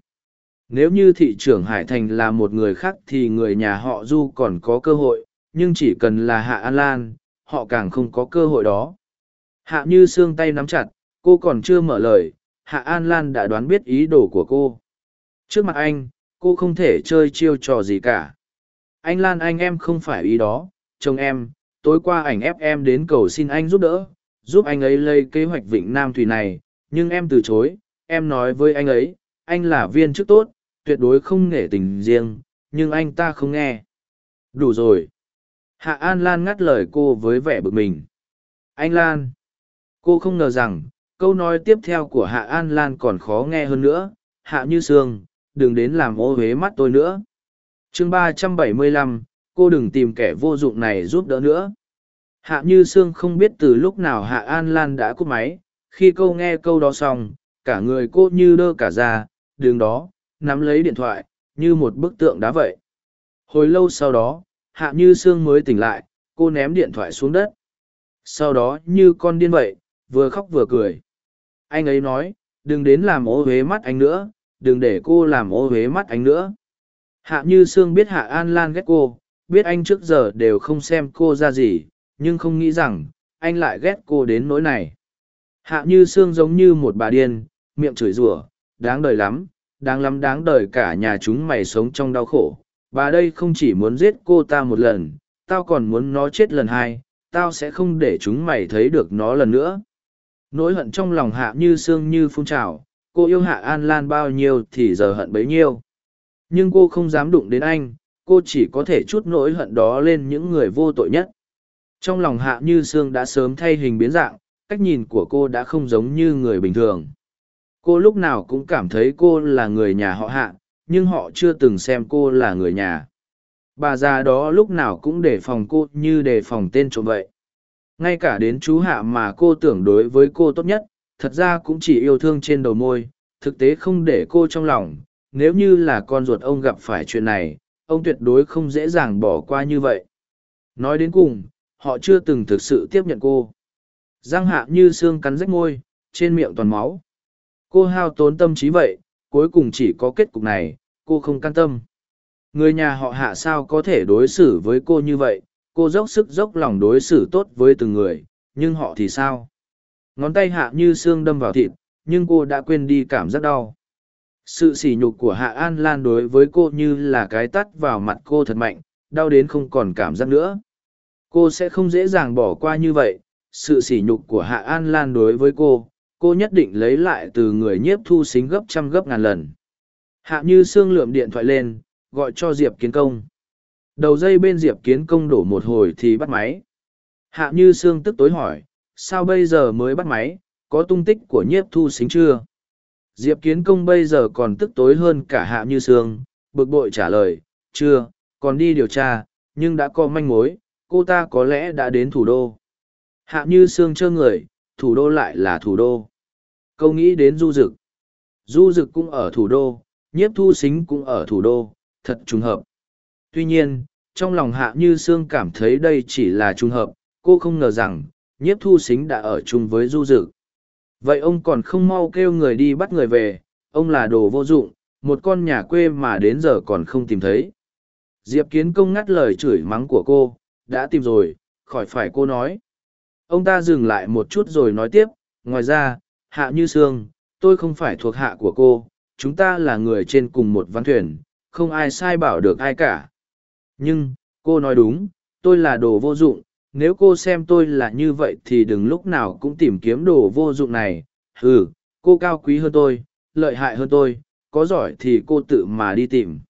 Nếu như thị trưởng hải thành là một người khác thì người nhà họ du còn có cơ hội, nhưng chỉ cần là hạ an lan, họ càng không có cơ hội đó. Hạ như xương tay nắm chặt, cô còn chưa mở lời hạ an lan đã đoán biết ý đồ của cô. Trước mặt anh, cô không thể chơi chiêu trò gì cả. Anh lan, anh em không phải ý đó. Chồng em, tối qua ảnh ép em đến cầu xin anh giúp đỡ, giúp anh ấy lấy kế hoạch vịnh nam thủy này. Nhưng em từ chối, em nói với anh ấy, anh là viên chức tốt, tuyệt đối không nể tình riêng, nhưng anh ta không nghe. Đủ rồi. Hạ an lan ngắt lời cô với vẻ bực mình. Anh lan. Cô không ngờ rằng câu nói tiếp theo của hạ an lan còn khó nghe hơn nữa. Hạ như sương, đừng đến làm ô huế mắt tôi nữa. Chương ba trăm bảy mươi lăm, cô đừng tìm kẻ vô dụng này giúp đỡ nữa. Hạ như sương không biết từ lúc nào hạ an lan đã cúp máy. Khi câu nghe câu đó xong, cả người cô như đơ cả ra đường đó, nắm lấy điện thoại, như một bức tượng đá vậy. Hồi lâu sau đó, hạ như sương mới tỉnh lại, cô ném điện thoại xuống đất. Sau đó như con điên vậy, vừa khóc vừa cười anh ấy nói, đừng đến làm ô huế mắt anh nữa, đừng để cô làm ô huế mắt anh nữa. Hạ như sương biết hạ an lan ghét cô, biết anh trước giờ đều không xem cô ra gì, nhưng không nghĩ rằng, anh lại ghét cô đến nỗi này. Hạ như sương giống như một bà điên, miệng chửi rủa, đáng đời lắm, đáng lắm đáng đời cả nhà chúng mày sống trong đau khổ. Bà đây không chỉ muốn giết cô ta một lần, tao còn muốn nó chết lần hai, tao sẽ không để chúng mày thấy được nó lần nữa nỗi hận trong lòng hạ như sương như phun trào, cô yêu hạ an lan bao nhiêu thì giờ hận bấy nhiêu. Nhưng cô không dám đụng đến anh, cô chỉ có thể chút nỗi hận đó lên những người vô tội nhất. Trong lòng hạ như sương đã sớm thay hình biến dạng, cách nhìn của cô đã không giống như người bình thường. Cô lúc nào cũng cảm thấy cô là người nhà họ hạ, nhưng họ chưa từng xem cô là người nhà. Bà già đó lúc nào cũng đề phòng cô như đề phòng tên trộm vậy ngay cả đến chú hạ mà cô tưởng đối với cô tốt nhất, thật ra cũng chỉ yêu thương trên đầu môi, thực tế không để cô trong lòng. Nếu như là con ruột ông gặp phải chuyện này, ông tuyệt đối không dễ dàng bỏ qua như vậy. Nói đến cùng, họ chưa từng thực sự tiếp nhận cô. Giang hạ như xương cắn rách môi, trên miệng toàn máu. Cô hao tốn tâm trí vậy, cuối cùng chỉ có kết cục này, cô không can tâm. Người nhà họ hạ sao có thể đối xử với cô như vậy? Cô dốc sức dốc lòng đối xử tốt với từng người, nhưng họ thì sao? Ngón tay hạ như xương đâm vào thịt, nhưng cô đã quên đi cảm giác đau. Sự sỉ nhục của hạ an lan đối với cô như là cái tắt vào mặt cô thật mạnh, đau đến không còn cảm giác nữa. Cô sẽ không dễ dàng bỏ qua như vậy, sự sỉ nhục của hạ an lan đối với cô cô nhất định lấy lại từ người nhiếp thu xính gấp trăm gấp ngàn lần. Hạ như sương lượm điện thoại lên, gọi cho diệp kiến công đầu dây bên diệp kiến công đổ một hồi thì bắt máy. Hạ như sương tức tối hỏi, sao bây giờ mới bắt máy? Có tung tích của nhiếp thu xính chưa? Diệp kiến công bây giờ còn tức tối hơn cả hạ như sương, bực bội trả lời, chưa, còn đi điều tra, nhưng đã có manh mối, cô ta có lẽ đã đến thủ đô. Hạ như sương chơ người, thủ đô lại là thủ đô. Câu nghĩ đến du dực. Du dực cũng ở thủ đô, nhiếp thu xính cũng ở thủ đô, thật trùng hợp tuy nhiên, trong lòng hạ như sương cảm thấy đây chỉ là trùng hợp, cô không ngờ rằng, nhiếp thu xính đã ở chung với du dực vậy ông còn không mau kêu người đi bắt người về, ông là đồ vô dụng, một con nhà quê mà đến giờ còn không tìm thấy. Diệp kiến công ngắt lời chửi mắng của cô, đã tìm rồi, khỏi phải cô nói. Ông ta dừng lại một chút rồi nói tiếp, ngoài ra, hạ như sương, tôi không phải thuộc hạ của cô, chúng ta là người trên cùng một văn thuyền, không ai sai bảo được ai cả nhưng, cô nói đúng, tôi là đồ vô dụng, nếu cô xem tôi là như vậy thì đừng lúc nào cũng tìm kiếm đồ vô dụng này. Ừ cô cao quý hơn tôi, lợi hại hơn tôi, có giỏi thì cô tự mà đi tìm.